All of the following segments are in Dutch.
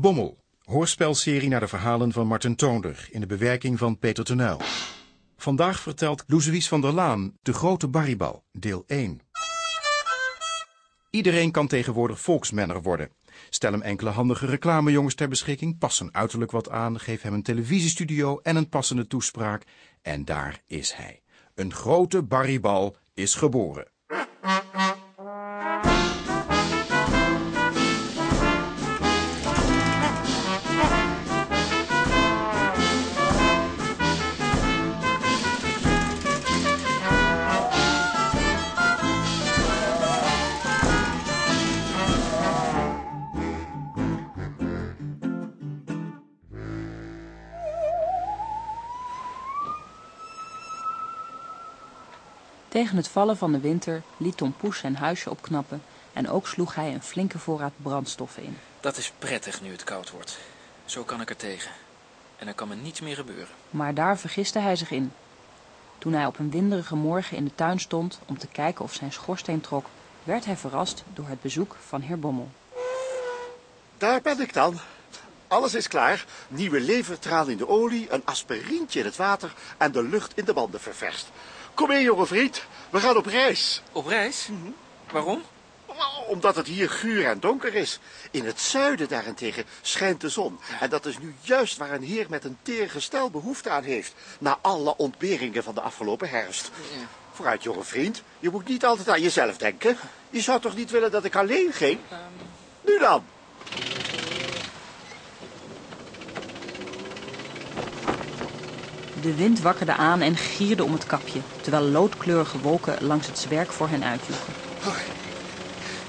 Bommel, hoorspelserie naar de verhalen van Martin Toonder in de bewerking van Peter Tenuil. Vandaag vertelt Louise van der Laan De Grote Barrybal, deel 1. Iedereen kan tegenwoordig volksmanner worden. Stel hem enkele handige reclamejongens ter beschikking, pas zijn uiterlijk wat aan, geef hem een televisiestudio en een passende toespraak. En daar is hij. Een grote barrybal is geboren. Tegen het vallen van de winter liet Tom Poes zijn huisje opknappen en ook sloeg hij een flinke voorraad brandstoffen in. Dat is prettig nu het koud wordt. Zo kan ik er tegen. En er kan me niets meer gebeuren. Maar daar vergiste hij zich in. Toen hij op een winderige morgen in de tuin stond om te kijken of zijn schoorsteen trok, werd hij verrast door het bezoek van heer Bommel. Daar ben ik dan. Alles is klaar. Nieuwe levertraan in de olie, een aspirintje in het water en de lucht in de banden ververst. Kom mee, jonge vriend. We gaan op reis. Op reis? Waarom? Omdat het hier guur en donker is. In het zuiden daarentegen schijnt de zon. En dat is nu juist waar een heer met een teer gestel behoefte aan heeft. Na alle ontberingen van de afgelopen herfst. Ja. Vooruit, jonge vriend. Je moet niet altijd aan jezelf denken. Je zou toch niet willen dat ik alleen ging? Nu dan. De wind wakkerde aan en gierde om het kapje, terwijl loodkleurige wolken langs het zwerk voor hen uitjoegen. Oh,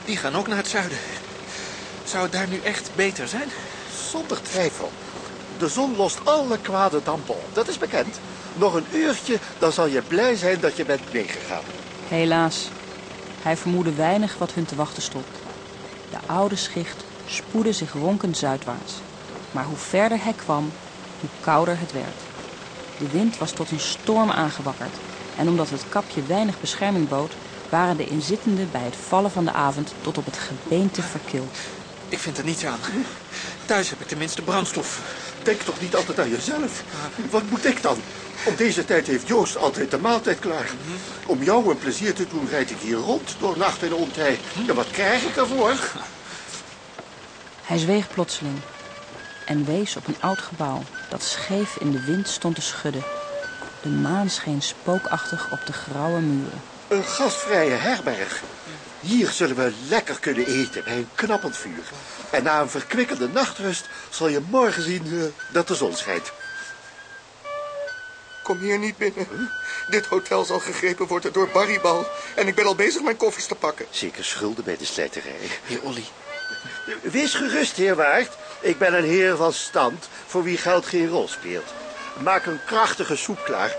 die gaan ook naar het zuiden. Zou het daar nu echt beter zijn? Zonder twijfel. De zon lost alle kwade dampen op. Dat is bekend. Nog een uurtje, dan zal je blij zijn dat je bent meegegaan. Helaas, hij vermoedde weinig wat hun te wachten stond. De oude schicht spoedde zich ronkend zuidwaarts. Maar hoe verder hij kwam, hoe kouder het werd. De wind was tot een storm aangewakkerd. En omdat het kapje weinig bescherming bood, waren de inzittenden bij het vallen van de avond tot op het gebeente verkild. Ik vind er niets aan. Thuis heb ik tenminste brandstof. Denk toch niet altijd aan jezelf. Wat moet ik dan? Om deze tijd heeft Joost altijd de maaltijd klaar. Om jou een plezier te doen rijd ik hier rond door nacht en ontij. Ja, wat krijg ik ervoor? Hij zweeg plotseling en wees op een oud gebouw dat scheef in de wind stond te schudden. De maan scheen spookachtig op de grauwe muren. Een gastvrije herberg. Hier zullen we lekker kunnen eten bij een knappend vuur. En na een verkwikkende nachtrust zal je morgen zien eh, dat de zon schijnt. Kom hier niet binnen. Dit hotel zal gegrepen worden door Barrybal. En ik ben al bezig mijn koffers te pakken. Zeker schulden bij de slijterij. Heer Olly, Wees gerust, heer Waard. Ik ben een heer van stand voor wie geld geen rol speelt. Maak een krachtige soep klaar.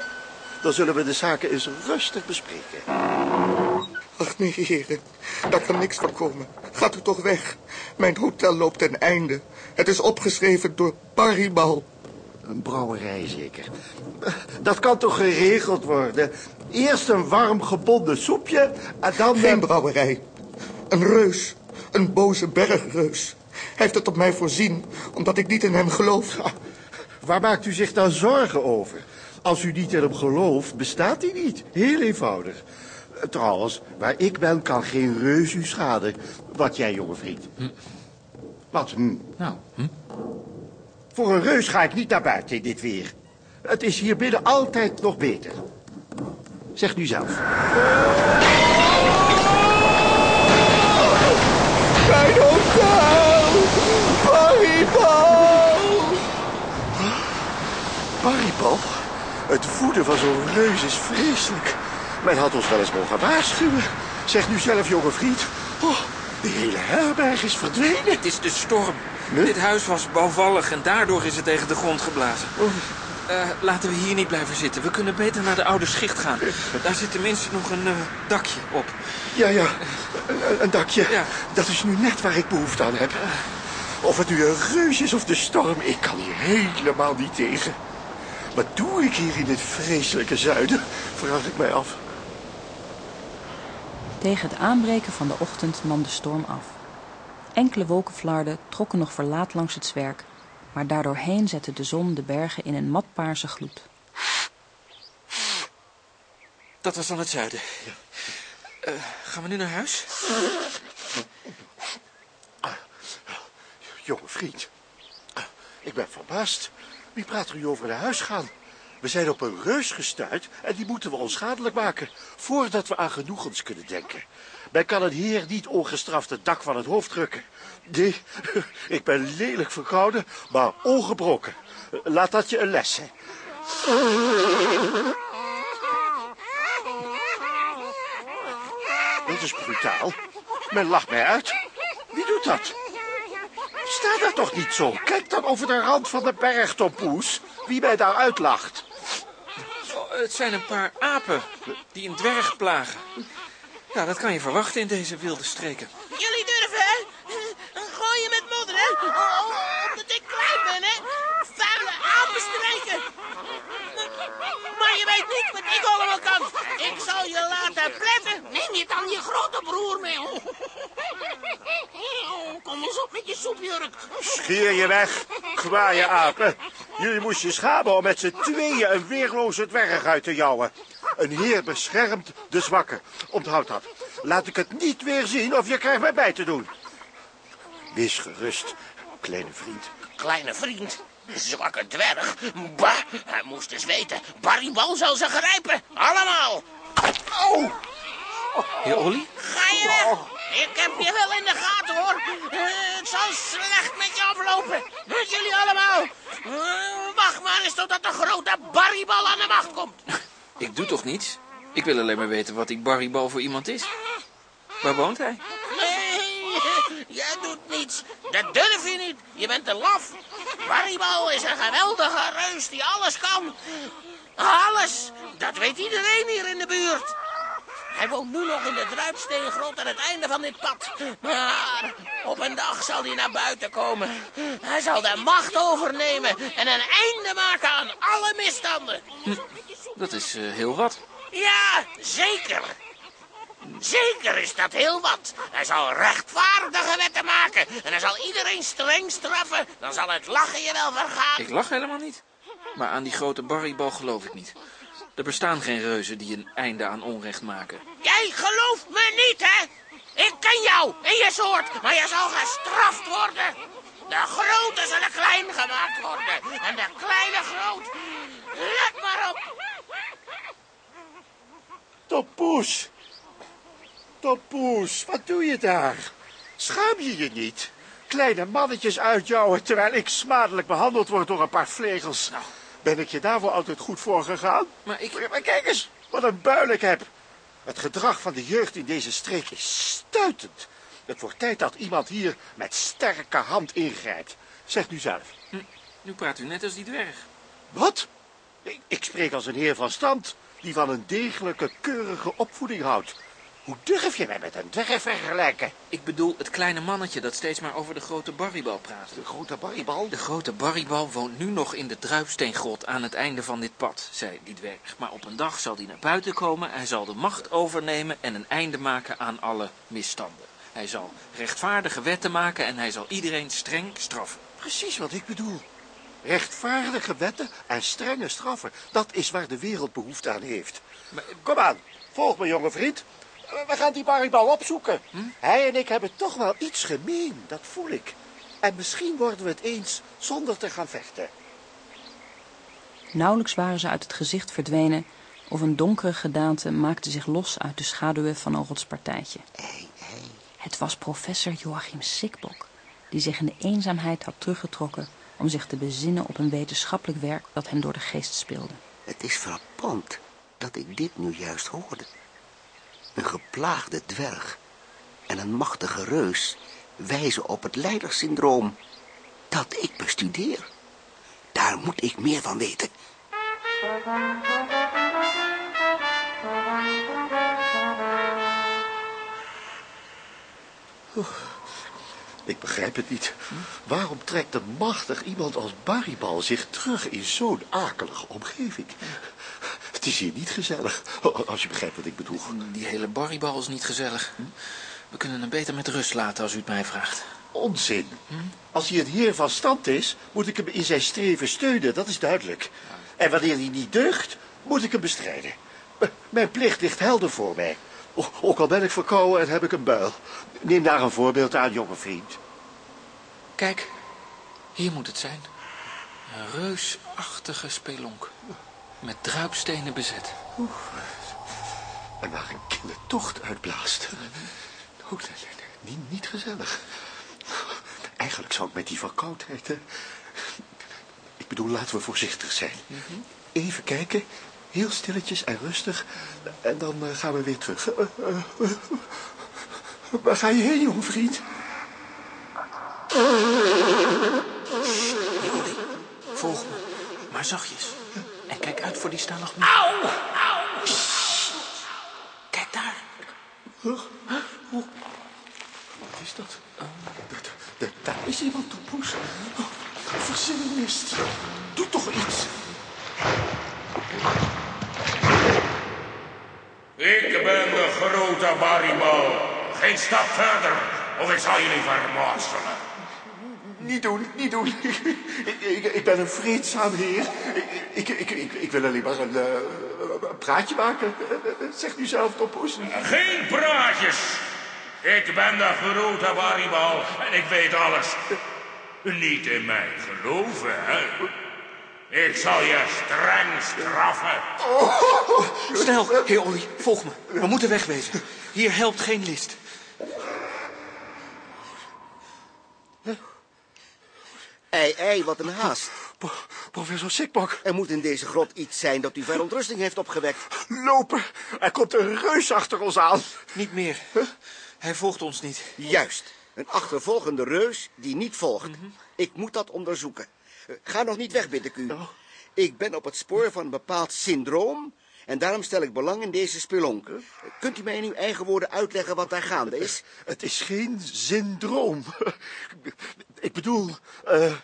Dan zullen we de zaken eens rustig bespreken. Ach nee, heren. Daar kan niks van komen. Gaat u toch weg. Mijn hotel loopt ten einde. Het is opgeschreven door Barrybal. Een brouwerij zeker. Dat kan toch geregeld worden? Eerst een warm gebonden soepje en dan... Geen brouwerij. Een reus. Een boze bergreus. Hij heeft het op mij voorzien, omdat ik niet in hem geloof. Waar maakt u zich dan zorgen over? Als u niet in hem gelooft, bestaat hij niet. Heel eenvoudig. Trouwens, waar ik ben, kan geen reus u schaden. Wat jij, jonge vriend. Wat? Hm? nou, hm? Voor een reus ga ik niet naar buiten in dit weer. Het is hier binnen altijd nog beter. Zeg nu zelf. Mijn hotel! Barrybal? Het voeden van zo'n reus is vreselijk. Men had ons wel eens mogen waarschuwen. Zeg nu zelf, jonge vriend. Oh, de hele herberg is verdwenen. Het is de storm. Nee? Dit huis was bouwvallig en daardoor is het tegen de grond geblazen. Eh, laten we hier niet blijven zitten. We kunnen beter naar de oude schicht gaan. Daar zit tenminste nog een eh, dakje op. Ja, ja, een, een dakje. Ja. Dat is nu net waar ik behoefte aan heb. Of het nu een reus is of de storm, ik kan hier helemaal niet tegen. Wat doe ik hier in dit vreselijke zuiden? Vraag ik mij af. Tegen het aanbreken van de ochtend nam de storm af. Enkele wolkenflarden trokken nog verlaat langs het zwerk, maar daardoorheen zette de zon de bergen in een matpaarse gloed. Dat was dan het zuiden. Eh, gaan we nu naar huis? Jonge vriend, ik ben verbaasd. Wie praat er nu over naar huis gaan? We zijn op een reus gestuurd en die moeten we onschadelijk maken, voordat we aan genoegens kunnen denken. Men kan een heer niet ongestraft het dak van het hoofd drukken. Nee, ik ben lelijk verkouden, maar ongebroken. Laat dat je een les zijn. Dit is brutaal. Men lacht mij uit. Wie doet dat? Sta daar toch niet zo. Kijk dan over de rand van de berg, Tom Poes. Wie mij daar uitlacht. Oh, het zijn een paar apen die een dwerg plagen. Ja, dat kan je verwachten in deze wilde streken. Jullie durven, hè? Gooien met modder, hè? Oh, omdat ik klein ben, hè? Vuile apenstreken. Maar je weet niet wat ik allemaal kan. Ik zal je laten je dan je grote broer mee? Oh, Kom eens op met je soepjurk. Scheer je weg, kwaaie apen. Jullie moesten je schamen om met z'n tweeën een weerloze dwerg uit te jouwen. Een heer beschermt de zwakken. Onthoud dat. Laat ik het niet weer zien of je krijgt mij bij te doen. Wees gerust, kleine vriend. Kleine vriend. Zwakke dwerg. Bah, hij moest eens weten. Barry Bal zal ze grijpen. Allemaal. Oh, Heer Olly? Ga je weg. Ik heb je wel in de gaten, hoor. Eh, het zal slecht met je aflopen. Met jullie allemaal. Eh, wacht maar eens totdat de grote Barrybal aan de macht komt. Ik doe toch niets? Ik wil alleen maar weten wat die Barry Bal voor iemand is. Waar woont hij? Nee, jij doet niets. Dat durf je niet. Je bent te laf. Barrybal is een geweldige reus die alles kan. Alles. Dat weet iedereen hier in de buurt. Hij woont nu nog in de druipsteengrot aan het einde van dit pad. Maar op een dag zal hij naar buiten komen. Hij zal de macht overnemen en een einde maken aan alle misstanden. Dat is eh, heel wat. Ja, zeker. Zeker is dat heel wat. Hij zal rechtvaardige wetten maken. En hij zal iedereen streng straffen. Dan zal het lachen je wel vergaan. Ik lach helemaal niet. Maar aan die grote Barrybal geloof ik niet. Er bestaan geen reuzen die een einde aan onrecht maken. Jij gelooft me niet, hè? Ik ken jou en je soort, maar je zal gestraft worden. De grote zullen klein gemaakt worden. En de kleine groot. Let maar op. Tompoes. Tompoes, wat doe je daar? Schaam je je niet? Kleine mannetjes uitjouwen terwijl ik smadelijk behandeld word door een paar vlegels. Ben ik je daarvoor altijd goed voor gegaan? Maar ik... Maar kijk eens, wat een buil ik heb. Het gedrag van de jeugd in deze streek is stuitend. Het wordt tijd dat iemand hier met sterke hand ingrijpt. Zeg nu zelf. Nu praat u net als die dwerg. Wat? Ik, ik spreek als een heer van stand, die van een degelijke, keurige opvoeding houdt. Hoe durf je mij met een dwerg vergelijken? Ik bedoel het kleine mannetje dat steeds maar over de grote Barrybal praat. De grote barrybal? De grote Barrybal woont nu nog in de druipsteengrot aan het einde van dit pad, zei die dwerg. Maar op een dag zal hij naar buiten komen, hij zal de macht overnemen en een einde maken aan alle misstanden. Hij zal rechtvaardige wetten maken en hij zal iedereen streng straffen. Precies wat ik bedoel. Rechtvaardige wetten en strenge straffen. Dat is waar de wereld behoefte aan heeft. Maar- Kom aan, volg me, jonge vriend. We gaan die barrybal opzoeken. Hij en ik hebben toch wel iets gemeen, dat voel ik. En misschien worden we het eens zonder te gaan vechten. Nauwelijks waren ze uit het gezicht verdwenen of een donkere gedaante maakte zich los uit de schaduwen van een rotspartijtje. Het was professor Joachim Sikbok, die zich in de eenzaamheid had teruggetrokken om zich te bezinnen op een wetenschappelijk werk dat hem door de geest speelde. Het is frappant dat ik dit nu juist hoorde. Een geplaagde dwerg en een machtige reus wijzen op het leidersyndroom dat ik bestudeer. Daar moet ik meer van weten. Ik begrijp het niet. Waarom trekt een machtig iemand als Barrybal zich terug in zo'n akelige omgeving? Het is hier niet gezellig, als je begrijpt wat ik bedoel. Die hele Barrybal is niet gezellig. We kunnen hem beter met rust laten als u het mij vraagt. Onzin. Als hij een heer van stand is, moet ik hem in zijn streven steunen, dat is duidelijk. En wanneer hij niet deugt, moet ik hem bestrijden. Mijn plicht ligt helder voor mij. Ook al ben ik verkouden en heb ik een buil. Neem daar een voorbeeld aan, jonge vriend. Kijk, hier moet het zijn. Een reusachtige spelonk. Met druipstenen bezet. En waar een kindertocht uitblaast. Oh, nee, nee, nee, niet, niet gezellig. Eigenlijk zou ik met die verkoudheid... hè. Ik bedoel, laten we voorzichtig zijn. Even kijken, heel stilletjes en rustig. En dan eh, gaan we weer terug. Eh, eh, waar ga je heen, jong vriend? Volg me. Maar zachtjes. En kijk uit voor die staan nog meer. Auw! Auw! Kijk daar. Wat is dat? Dat- dat- Daar is iemand, Toepoes. Oh, Verzinnenmist. Doe toch iets. Ik ben de grote Barrymore. Geen stap verder, of ik zal jullie vermorzelen. Niet doen, niet doen. Ik, ik, ik ben een vreedzaam heer. Ik, ik, ik, ik, ik wil alleen maar een, eh, een praatje maken. Zeg nu zelf, Topoes. Geen praatjes. Ik ben de grote Barrymore en ik weet alles. Niet in mij geloven, hè? Ik zal je streng straffen. Snel, heer Olly, volg me. We moeten wegwezen. Hier helpt geen list. Ei, ei, wat een haast. Pro- professor Sikbok, Er moet in deze grot iets zijn dat uw verontrusting heeft opgewekt. lopen. Er komt een reus achter ons aan. Niet meer. Hij volgt ons niet. Juist, een achtervolgende reus die niet volgt. Ik moet dat onderzoeken. Eh, Ga nog niet weg, bid ik u. Ik ben op het spoor van een bepaald syndroom... en daarom stel ik belang in deze spelonk. Eh, Kunt u mij in uw eigen woorden uitleggen wat daar gaande is? Het is geen syndroom. Ik bedoel, eh,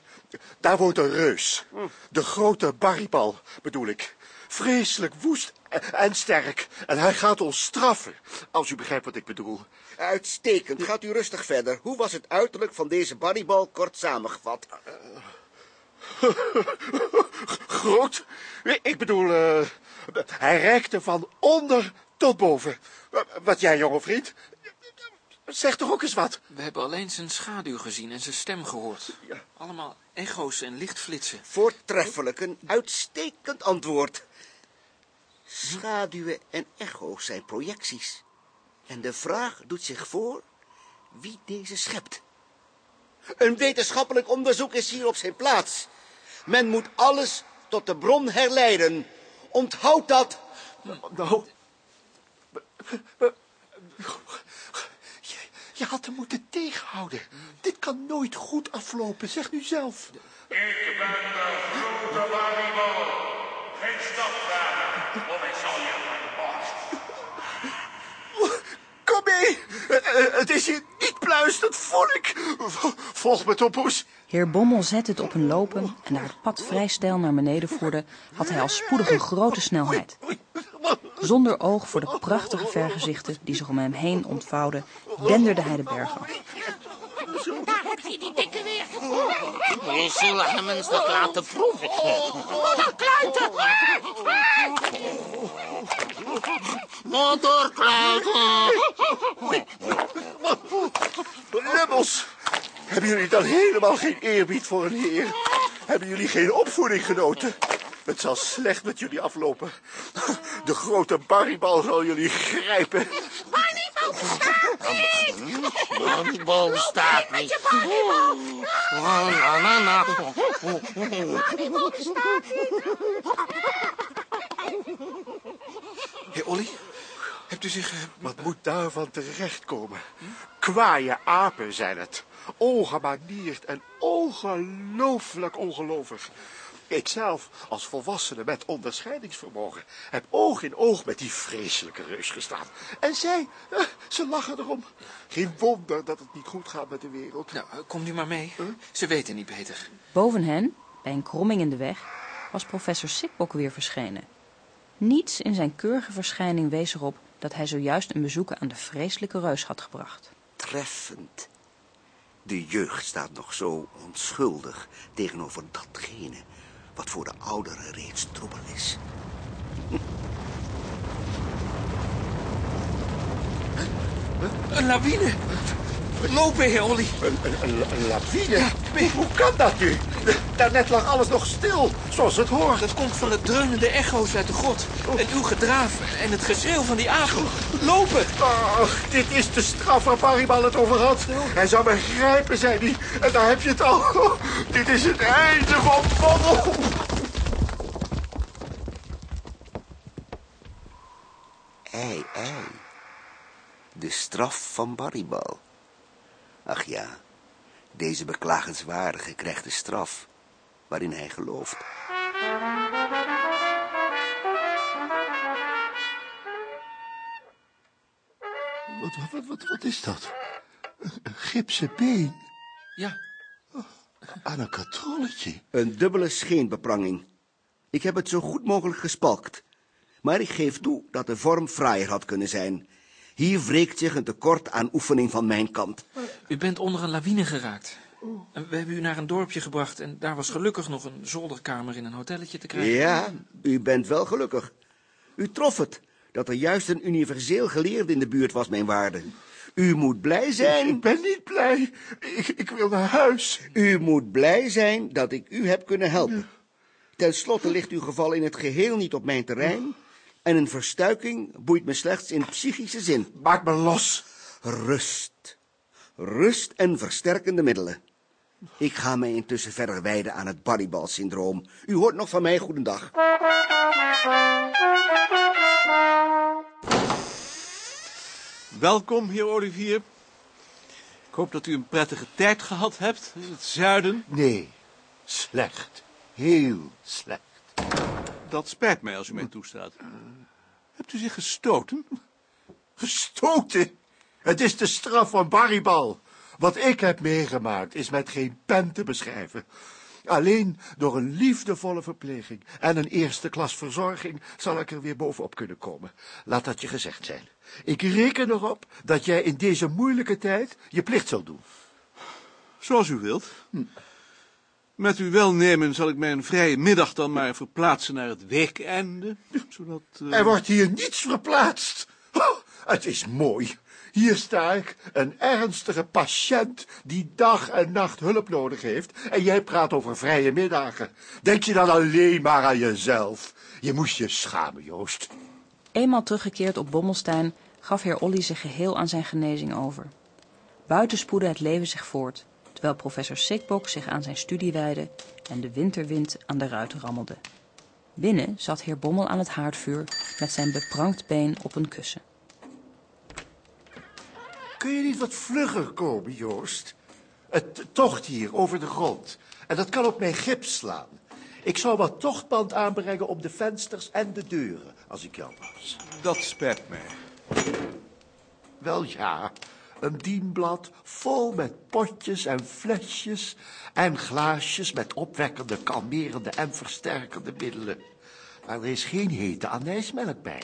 daar woont een reus. De grote Barrybal, bedoel ik. Vreselijk woest en- sterk. En hij gaat ons straffen, als u begrijpt wat ik bedoel. Uitstekend, gaat u rustig verder. Hoe was het uiterlijk van deze barrybal kort samengevat? Groot? Ik bedoel, eh, hij reikte van onder tot boven. Wat jij, jonge vriend? Zeg toch ook eens wat. We hebben alleen zijn schaduw gezien en zijn stem gehoord. Allemaal echo's en lichtflitsen. Voortreffelijk, een uitstekend antwoord. Schaduwen en echo's zijn projecties. En de vraag doet zich voor wie deze schept. Een wetenschappelijk onderzoek is hier op zijn plaats. Men moet alles tot de bron herleiden. Onthoud dat. Nou, je, je had hem moeten tegenhouden. Dit kan nooit goed aflopen, zeg nu zelf. Ik ben de grote Barrymore. Geen stap verder, of ik zal je vermorzelen. Mee, Eh, het is hier niet pluis, dat voel ik. Volg me, Topoes. Heer Bommel zette het op een lopen en daar het pad vrij steil naar beneden voerde, had hij al spoedig een grote snelheid. Zonder oog voor de prachtige vergezichten die zich om hem heen ontvouwden, denderde hij de berg af. Daar heb je die dikke weer. We zullen hem eens wat laten proeven. Wat een kluiten. Motorkluiten. Lummels, hebben jullie dan helemaal geen eerbied voor een heer? Hebben jullie geen opvoeding genoten? Het zal slecht met jullie aflopen. De grote barrybal zal jullie grijpen. Barrybal bestaat niet. Oh, na, na, na. Heer Olly, hebt u zich... eh, Wat moet daarvan terechtkomen? Kwaaie apen zijn het. Ongemanierd en ongelooflijk ongelovig. Ikzelf, als volwassene met onderscheidingsvermogen, heb oog in oog met die vreselijke reus gestaan. En zij, eh, ze lachen erom. Geen wonder dat het niet goed gaat met de wereld. Nou, eh, kom nu maar mee. Ze weten niet beter. Boven hen, bij een kromming in de weg, was professor Sikbok weer verschenen. Niets in zijn keurige verschijning wees erop dat hij zojuist een bezoek aan de vreselijke reus had gebracht. Treffend. De jeugd staat nog zo onschuldig tegenover datgene wat voor de ouderen reeds troebel is. Een lawine. Lopen, heer Olly. Een, een, een, een lawine? Hoe kan dat nu? Daarnet lag alles nog stil, zoals het hoort. Dat komt van de dreunende echo's uit de grot. En uw gedraaf en het geschreeuw van die apen. Lopen. Ach, dit is de straf waar Paribal het over had. Hij zou begrijpen, zei hij. En daar heb je het al. Dit is het einde van Bommel. Ei, ei. De straf van Barrybal. Ach ja, deze beklagenswaardige krijgt de straf waarin hij gelooft. Wat, wat, wat, wat is dat? Een gipsen been Ja, aan een katrolletje. Een dubbele scheenbepranging. Ik heb het zo goed mogelijk gespalkt. Maar ik geef toe dat de vorm fraaier had kunnen zijn. Hier wreekt zich een tekort aan oefening van mijn kant. u bent onder een lawine geraakt. En we hebben u naar een dorpje gebracht en daar was gelukkig nog een zolderkamer in een hotelletje te krijgen. Ja, u bent wel gelukkig. U trof het, dat er juist een universeel geleerde in de buurt was, mijn waarde. U moet blij zijn. Ik ben niet blij. Ik, ik wil naar huis. U moet blij zijn dat ik u heb kunnen helpen. Ten slotte ligt uw geval in het geheel niet op mijn terrein. En een verstuiking boeit me slechts in psychische zin. Maak me los. Rust. Rust en versterkende middelen. Ik ga mij intussen verder wijden aan het Barrybal-syndroom. U hoort nog van mij, goedendag. Welkom, heer Olivier. Ik hoop dat u een prettige tijd gehad hebt in het zuiden. Nee, slecht. Heel slecht. Dat spijt mij als u mij toestaat. Hebt u zich gestoten? Gestoten? Het is de straf van Barrybal. Wat ik heb meegemaakt is met geen pen te beschrijven. Alleen door een liefdevolle verpleging en een eerste klas verzorging zal ik er weer bovenop kunnen komen. Laat dat je gezegd zijn. Ik reken erop dat jij in deze moeilijke tijd je plicht zult doen. Zoals u wilt. Met uw welnemen zal ik mijn vrije middag dan maar verplaatsen naar het weekeinde. Zodat... eh, Er wordt hier niets verplaatst. Oh, het is mooi. Hier sta ik, een ernstige patiënt die dag en nacht hulp nodig heeft. En jij praat over vrije middagen. Denk je dan alleen maar aan jezelf? Je moest je schamen, Joost. Eenmaal teruggekeerd op Bommelstein gaf heer Olly zich geheel aan zijn genezing over. Buiten spoedde het leven zich voort, terwijl professor Sikbok zich aan zijn studie wijdde en de winterwind aan de ruiten rammelde. Binnen zat heer Bommel aan het haardvuur met zijn beprankt been op een kussen. Kun je niet wat vlugger komen, Joost? Het tocht hier over de grond. En dat kan op mijn gips slaan. Ik zou wat tochtband aanbrengen op de vensters en de deuren, als ik jou was. Dat spijt mij. Wel ja, een dienblad vol met potjes en flesjes en glaasjes met opwekkende, kalmerende en versterkende middelen. Maar er is geen hete anijsmelk bij.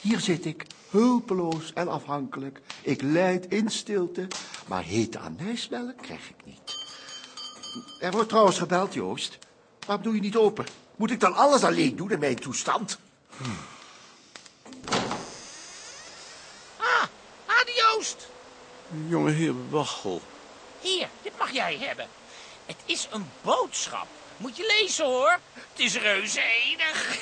Hier zit ik, hulpeloos en afhankelijk. Ik lijd in stilte, maar hete anijsmelk krijg ik niet. Er wordt trouwens gebeld, Joost. Waarom doe je niet open? Moet ik dan alles alleen doen in mijn toestand? Ah, Jonge heer Wachel. Hier, dit mag jij hebben. Het is een boodschap. Moet je lezen, hoor. Het is reuze enig.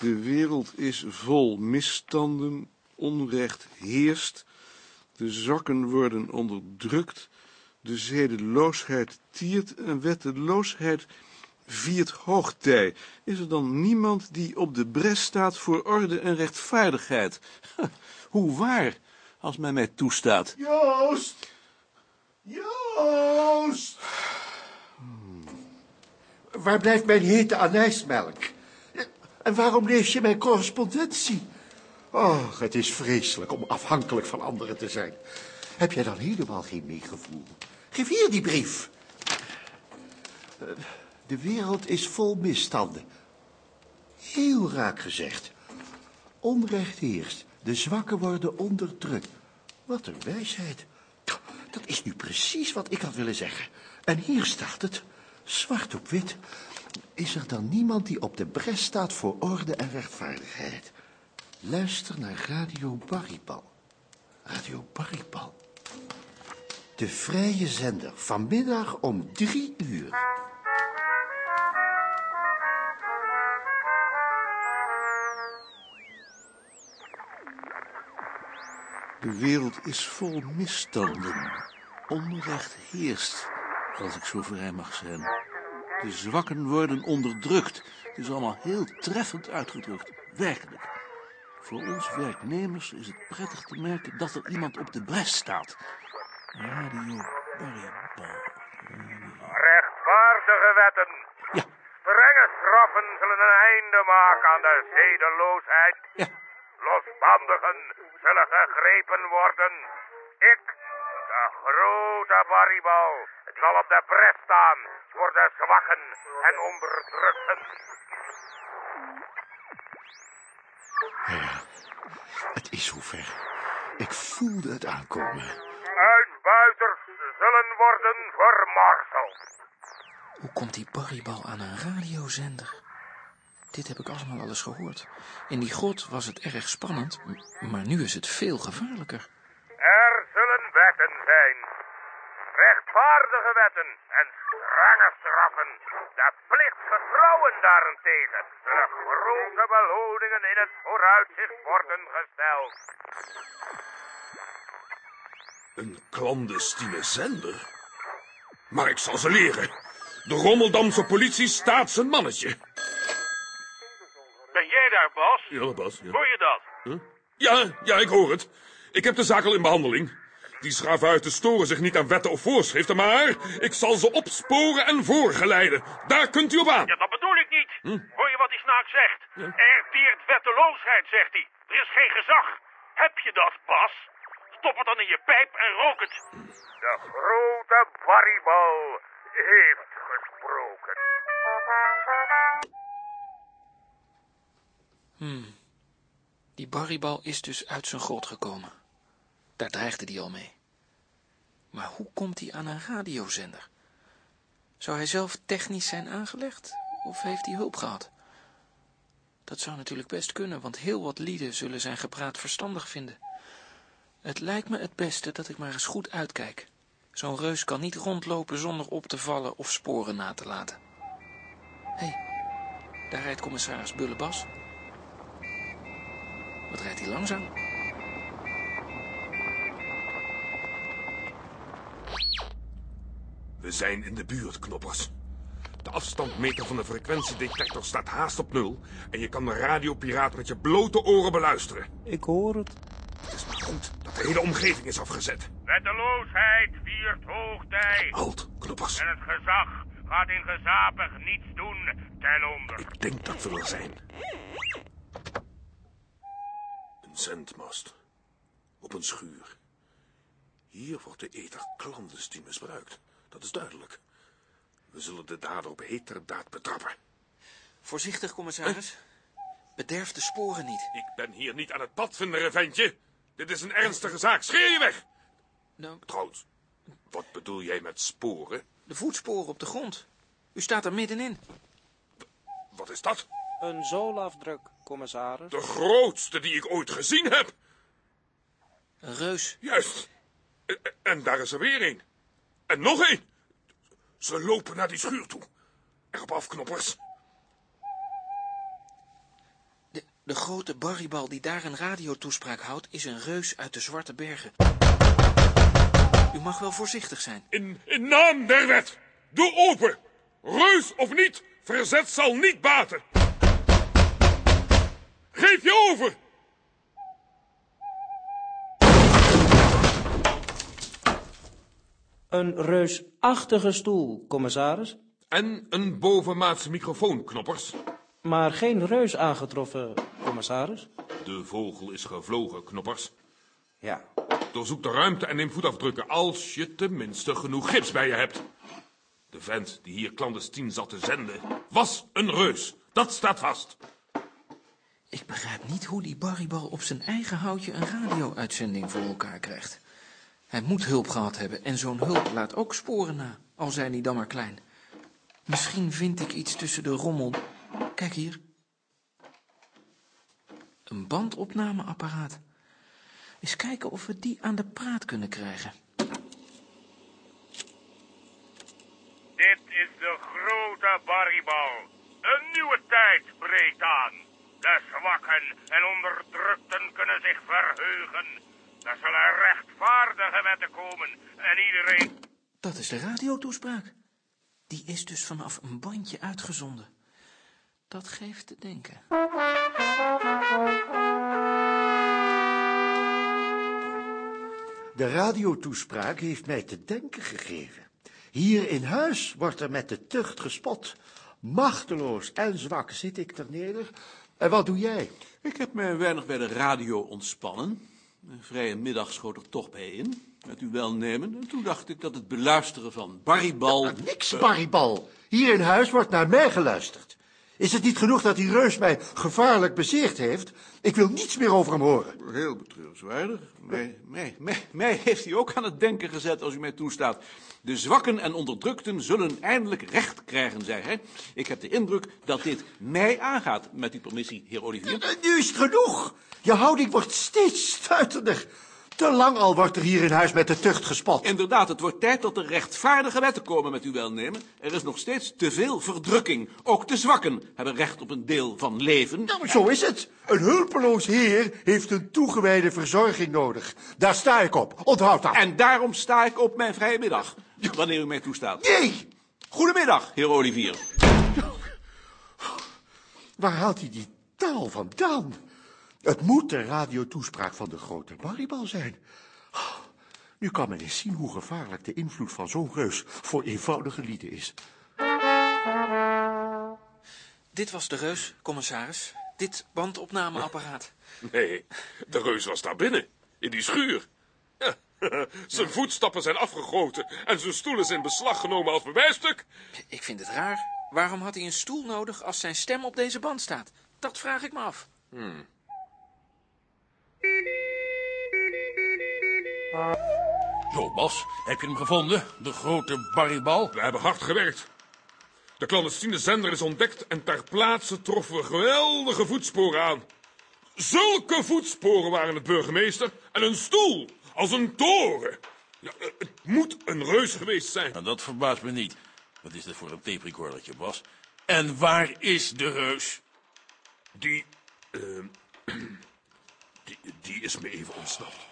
De wereld is vol misstanden, onrecht heerst, de zakken worden onderdrukt, de zedeloosheid tiert en wetteloosheid viert hoogtij. Is er dan niemand die op de bres staat voor orde en rechtvaardigheid? Hoe waar, als men mij toestaat. Joost! Joost! Waar blijft mijn hete anijsmelk? En waarom lees je mijn correspondentie? Oh, het is vreselijk om afhankelijk van anderen te zijn. Heb jij dan helemaal geen meegevoel? Geef hier die brief. Eh, De wereld is vol misstanden. Heel raak gezegd. Onrecht heerst. De zwakken worden onderdrukt. Wat een wijsheid. Dat is nu precies wat ik had willen zeggen. En hier staat het, zwart op wit. Is er dan niemand die op de bres staat voor orde en rechtvaardigheid? Luister naar Radio Barribal. Radio Barribal. De vrije zender, vanmiddag om drie uur. De wereld is vol misstanden. Onrecht heerst, als ik zo vrij mag zijn. De zwakken worden onderdrukt. Het is allemaal heel treffend uitgedrukt, werkelijk. Voor ons werknemers is het prettig te merken dat er iemand op de bres staat. Radio Barribal. Rechtvaardige wetten. Ja. Strenge straffen zullen een einde maken aan de zedeloosheid. Ja. Losbandigen zullen gegrepen worden. Ik, de grote Barribal, zal op de bres staan voor de zwakken en onderdrukten. Ja, het is zover. Ik voelde het aankomen. Uitbuiters zullen worden vermorzeld. Hoe komt die barribal aan een radiozender? Dit heb ik allemaal al eens gehoord. In die grot was het erg spannend, maar nu is het veel gevaarlijker. Er zullen wetten zijn. Rechtvaardige wetten en strenge straffen. De plichtgetrouwen daarentegen zullen grote beloningen in het vooruitzicht worden gesteld. Een clandestine zender? Maar ik zal ze leren. De Rommeldamse politie staat zijn mannetje. Ben jij daar, Bas? Ja, Bas. Ja. Hoor je dat? ja, ja, ik hoor het. Ik heb de zaak al in behandeling. Die schavuiten storen zich niet aan wetten of voorschriften, maar ik zal ze opsporen en voorgeleiden. Daar kunt u op aan. Ja, dat bedoel ik niet. Hoor je wat die snaak zegt? Er tiert wetteloosheid, zegt hij. Er is geen gezag. Heb je dat, Bas? Stop het dan in je pijp en rook het. De grote Barribal heeft gesproken. Die barribal is dus uit zijn grot gekomen. Daar dreigde hij al mee. Maar hoe komt hij aan een radiozender? Zou hij zelf technisch zijn aangelegd? Of heeft hij hulp gehad? Dat zou natuurlijk best kunnen, want heel wat lieden zullen zijn gepraat verstandig vinden. Het lijkt me het beste dat ik maar eens goed uitkijk. Zo'n reus kan niet rondlopen zonder op te vallen of sporen na te laten. Hé, hey, daar rijdt commissaris Bullebas. Wat rijdt hij langzaam? We zijn in de buurt, knoppers. De afstandmeter van de frequentiedetector staat haast op nul... en je kan de radiopiraat met je blote oren beluisteren. Ik hoor het. Het is maar goed dat de hele omgeving is afgezet. Wetteloosheid viert hoogtij. Halt, knoppers. En het gezag gaat in gezapig niets doen ten onder. Ik denk dat we er zijn. Zendmast. Op een schuur. Hier wordt de ether clandestien misbruikt. Dat is duidelijk. We zullen de dader op heterdaad betrappen. Voorzichtig, commissaris. Bederf de sporen niet. Ik ben hier niet aan het pad vinden, ventje. Dit is een ernstige zaak. Scheer je weg! Nou, Trouwens, wat bedoel jij met sporen? de voetsporen op de grond. U staat er middenin. Wat is dat? Een zoolafdruk, commissaris. De grootste die ik ooit gezien heb. Een reus. Juist. En daar is er weer een. En nog een. Ze lopen naar die schuur toe. Erop af, knoppers. De, de grote barribal die daar een radiotoespraak houdt, is een reus uit de Zwarte Bergen. U mag wel voorzichtig zijn. In, in naam der wet. Doe open. Reus of niet, verzet zal niet baten. Geef je over. Een reusachtige stoel, commissaris. En een bovenmaatse microfoon, knoppers. Maar geen reus aangetroffen, commissaris. De vogel is gevlogen, knoppers. Ja. Doorzoek de ruimte en neem voetafdrukken als je tenminste genoeg gips bij je hebt. De vent die hier clandestien zat te zenden, was een reus. Dat staat vast. Ik begrijp niet hoe die Barrybal op zijn eigen houtje een radio-uitzending voor elkaar krijgt. Hij moet hulp gehad hebben en zo'n hulp laat ook sporen na, al zijn die dan maar klein. Misschien vind ik iets tussen de rommel. Kijk hier. Een bandopnameapparaat. Eens kijken of we die aan de praat kunnen krijgen. Dit is de grote Barrybal. Een nieuwe tijd breekt aan. De zwakken en onderdrukten kunnen zich verheugen. Er zullen rechtvaardige wetten komen en iedereen... Dat is de radiotoespraak. Die is dus vanaf een bandje uitgezonden. Dat geeft te denken. De radiotoespraak heeft mij te denken gegeven. Hier in huis wordt er met de tucht gespot. Machteloos en zwak zit ik ter neder. En wat doe jij? Ik heb mij weinig bij de radio ontspannen. Een vrije middag schoot er toch bij in, met uw welnemen. En toen dacht ik dat het beluisteren van Barrybal... Niks, Barrybal. Hier in huis wordt naar mij geluisterd. Is het niet genoeg dat die reus mij gevaarlijk bezeerd heeft? Ik wil niets meer over hem horen. Heel betreurenswaardig. Mij, mij, mij, mij heeft hij ook aan het denken gezet, als u mij toestaat. De zwakken en onderdrukten zullen eindelijk recht krijgen, zei hij. Ik heb de indruk dat dit mij aangaat, met uw permissie, heer Olivier. Nu is het genoeg. Je houding wordt steeds stuitender. Te lang al wordt er hier in huis met de tucht gespot. Inderdaad, het wordt tijd dat er rechtvaardige wetten komen met uw welnemen. Er is nog steeds te veel verdrukking. Ook de zwakken hebben recht op een deel van leven. Maar zo is het. Een hulpeloos heer heeft een toegewijde verzorging nodig. Daar sta ik op. Onthoud dat. En daarom sta ik op mijn vrije middag, wanneer u mij toestaat. Nee! Goedemiddag, heer Olivier. Waar haalt hij die taal vandaan? Het moet de radiotoespraak van de grote Barrybal zijn. Nu kan men eens zien hoe gevaarlijk de invloed van zo'n reus voor eenvoudige lieden is. Dit was de reus, commissaris. Dit bandopnameapparaat. Nee, de reus was daar binnen, in die schuur. Zijn voetstappen zijn afgegoten en zijn stoel is in beslag genomen als bewijsstuk. Ik vind het raar. Waarom had hij een stoel nodig als zijn stem op deze band staat? Dat vraag ik me af. Hmm. Zo, Bas, heb je hem gevonden? De grote barrybal? We hebben hard gewerkt. De clandestine zender is ontdekt en ter plaatse troffen we geweldige voetsporen aan. Zulke voetsporen waren het burgemeester en een stoel als een toren. Ja, eh, het moet een reus geweest zijn. Nou, dat verbaast me niet. Wat is dit voor een tape recordertje, Bas? En waar is de reus? Die, eh, die, die is me even ontsnapt.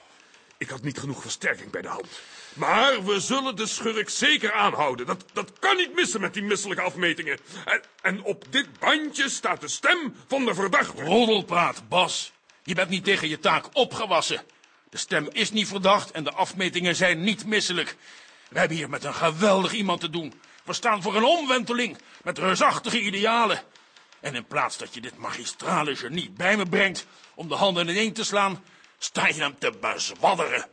Ik had niet genoeg versterking bij de hand. Maar we zullen de schurk zeker aanhouden. Dat, dat kan niet missen met die misselijke afmetingen. En, en op dit bandje staat de stem van de verdachte. Roddelpraat, Bas. Je bent niet tegen je taak opgewassen. De stem is niet verdacht en de afmetingen zijn niet misselijk. We hebben hier met een geweldig iemand te doen. We staan voor een omwenteling met reusachtige idealen. En in plaats dat je dit magistrale genie bij me brengt om de handen ineen te slaan, sta je hem te bezwadderen.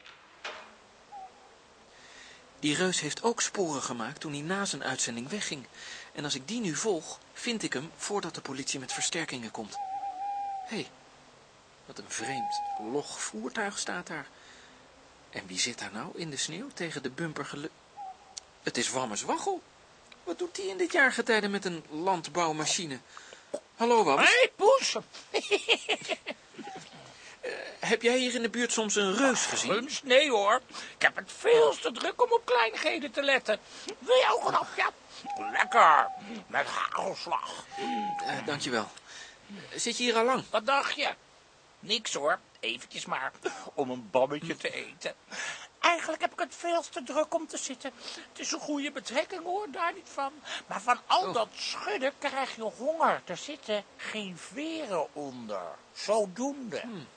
Die reus heeft ook sporen gemaakt toen hij na zijn uitzending wegging. En als ik die nu volg, vind ik hem voordat de politie met versterkingen komt. Hé, hey, wat een vreemd, log voertuig staat daar. En wie zit daar nou in de sneeuw tegen de bumper gelu... Het is Wammes Waggel. Wat doet hij in dit jaargetijde met een landbouwmachine? Hallo, Wammes. Hé, hey, Poes. Uh, heb jij hier in de buurt soms een reus gezien? Nee hoor, ik heb het veel te druk om op kleinigheden te letten. Wil jij ook een hapje? Lekker, met hagelslag. Uh, dankjewel. Zit je hier al lang? Wat dacht je? Niks hoor, eventjes maar, om een babbetje te eten. Eigenlijk heb ik het veel te druk om te zitten. Het is een goede betrekking hoor, daar niet van. Maar van al oh. dat schudden krijg je honger. Er zitten geen veren onder. Zodoende. Hmm.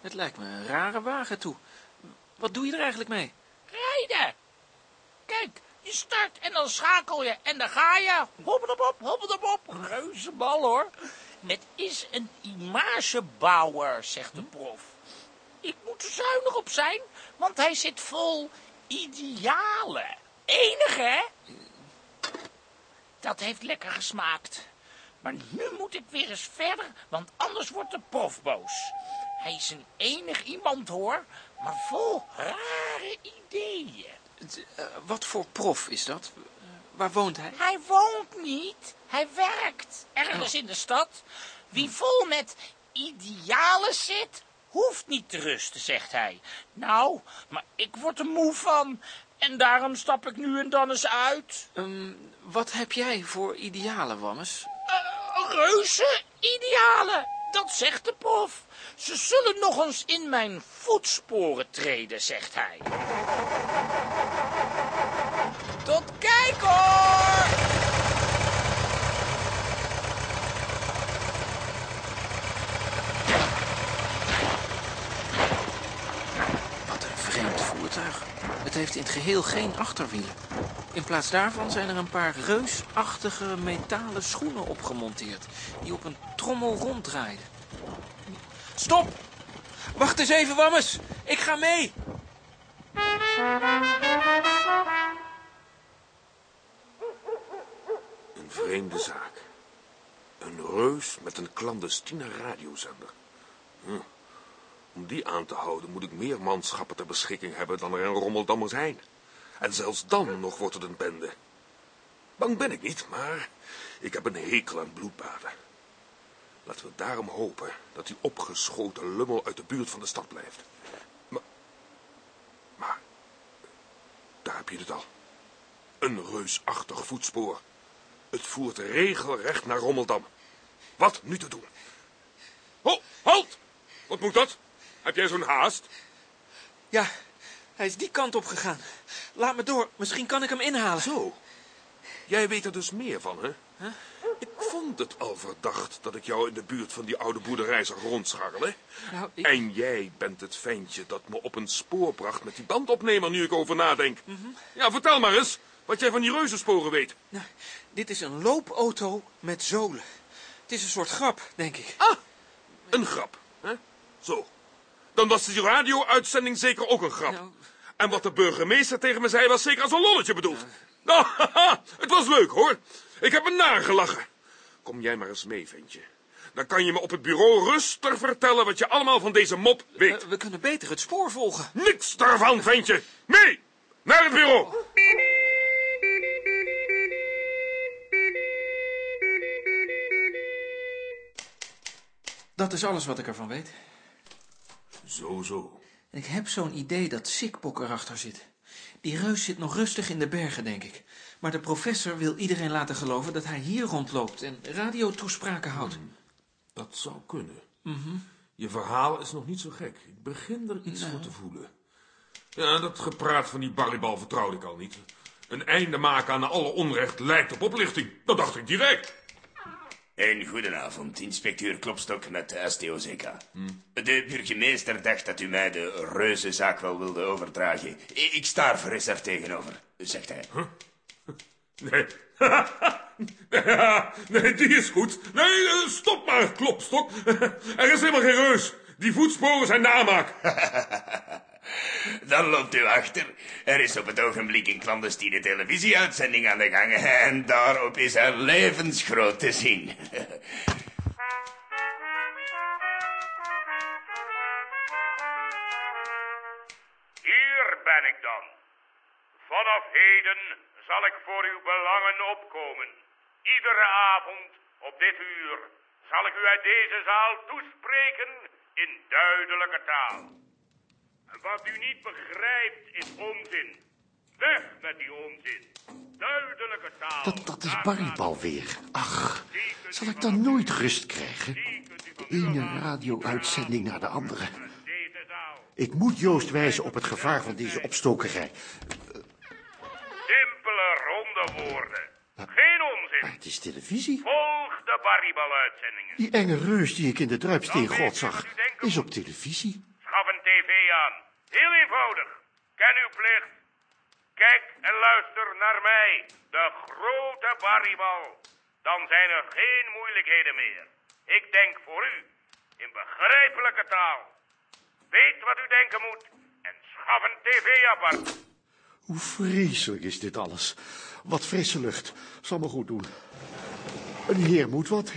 Het lijkt me een rare wagen toe. Wat doe je er eigenlijk mee? Rijden. Kijk, je start en dan schakel je en dan ga je. Hoppelop, hoppelop. Reuzenbal hoor. Het is een imagebouwer, zegt de prof. Ik moet er zuinig op zijn, want hij zit vol idealen. Enig, hè? Dat heeft lekker gesmaakt. Maar nu moet ik weer eens verder, want anders wordt de prof boos. Hij is een enig iemand, hoor, maar vol rare ideeën. Eh, wat voor prof is dat? Eh, waar woont hij? Hij woont niet, hij werkt ergens in de stad. Wie vol met idealen zit, hoeft niet te rusten, zegt hij. Nou, maar ik word er moe van en daarom stap ik nu en dan eens uit. Ehm, wat heb jij voor idealen, Wammes? Uh, reuze idealen, dat zegt de prof. Ze zullen nog eens in mijn voetsporen treden, zegt hij. Tot kijk hoor! Wat een vreemd voertuig. Het heeft in het geheel geen achterwielen. In plaats daarvan zijn er een paar reusachtige metalen schoenen opgemonteerd... die op een trommel ronddraaien. Stop! Wacht eens even, Wammes. Ik ga mee. Vreemde zaak. Een reus met een clandestine radiozender. Hm. Om die aan te houden moet ik meer manschappen ter beschikking hebben dan er in Rommeldammer zijn. En zelfs dan nog wordt het een bende. Bang ben ik niet, maar ik heb een hekel aan bloedbaden. Laten we daarom hopen dat die opgeschoten lummel uit de buurt van de stad blijft. Maar, maar daar heb je het al. Een reusachtig voetspoor. Het voert regelrecht naar Rommeldam. Wat nu te doen? Ho, halt! Wat moet dat? Heb jij zo'n haast? Ja, hij is die kant op gegaan. Laat me door, misschien kan ik hem inhalen. Zo. Jij weet er dus meer van, hè? Huh? Ik vond het al verdacht dat ik jou in de buurt van die oude boerderij zag rondscharrelen. Nou, ik... En jij bent het ventje dat me op een spoor bracht met die bandopnemer, nu ik over nadenk. Mhm. Ja, vertel maar eens wat jij van die reuzensporen weet. Nou, dit is een loopauto met zolen. Het is een soort grap, denk ik. Ah, een grap, hè? Zo. Dan was die radio-uitzending zeker ook een grap. Nou. En wat de burgemeester tegen me zei was zeker als een lolletje bedoeld. Nou, haha, het was leuk, hoor. Ik heb me nagelachen. Kom jij maar eens mee, ventje. Dan kan je me op het bureau rustig vertellen wat je allemaal van deze mop weet. Uh, we kunnen beter het spoor volgen. Niks daarvan, ventje. Mee! Naar het bureau! Dat is alles wat ik ervan weet. Zo, zo. Ik heb zo'n idee dat Sikbok erachter zit. Die reus zit nog rustig in de bergen, denk ik. Maar de professor wil iedereen laten geloven dat hij hier rondloopt en radiotoespraken houdt. Hmm, dat zou kunnen. Mhm. Je verhaal is nog niet zo gek. Ik begin er iets Nou. voor te voelen. Ja, dat gepraat van die barrybal vertrouwde ik al niet. Een einde maken aan alle onrecht lijkt op oplichting. Dat dacht ik direct. Een goedenavond, inspecteur Klopstok met de STOZK. De burgemeester dacht dat u mij de reuzenzaak wel wilde overdragen. Ik sta er voor eens er tegenover, zegt hij. Nee. Ja, nee, die is goed. Nee, eh, stop maar, klopstok. Er is helemaal geen reus. Die voetsporen zijn namaak. Dan loopt u achter. Er is op het ogenblik een clandestine televisieuitzending aan de gang. En daarop is hij levensgroot te zien. Hier ben ik dan. Vanaf heden zal ik voor uw belangen opkomen. Iedere avond op dit uur zal ik u uit deze zaal toespreken in duidelijke taal. Wat u niet begrijpt is onzin. Weg met die onzin. Duidelijke taal. Dat, dat is Barrybal weer. Ach, zal ik dan nooit rust krijgen? De ene radio-uitzending naar de andere. Ik moet Joost wijzen op het gevaar van deze opstokerij. Simpele, ronde woorden. Geen onzin. Het is televisie. Volg de Barrybal-uitzendingen. Die enge reus die ik in de druipsteengrot zag, is op televisie. Schaf een tv aan. Heel eenvoudig. Ken uw plicht. Kijk en luister naar mij. De grote Barrybal. Dan zijn er geen moeilijkheden meer. Ik denk voor u. In begrijpelijke taal. Weet wat u denken moet. En schaf een tv-apparaat. Hoe vreselijk is dit alles. Wat frisse lucht. Zal me goed doen. Een heer moet wat.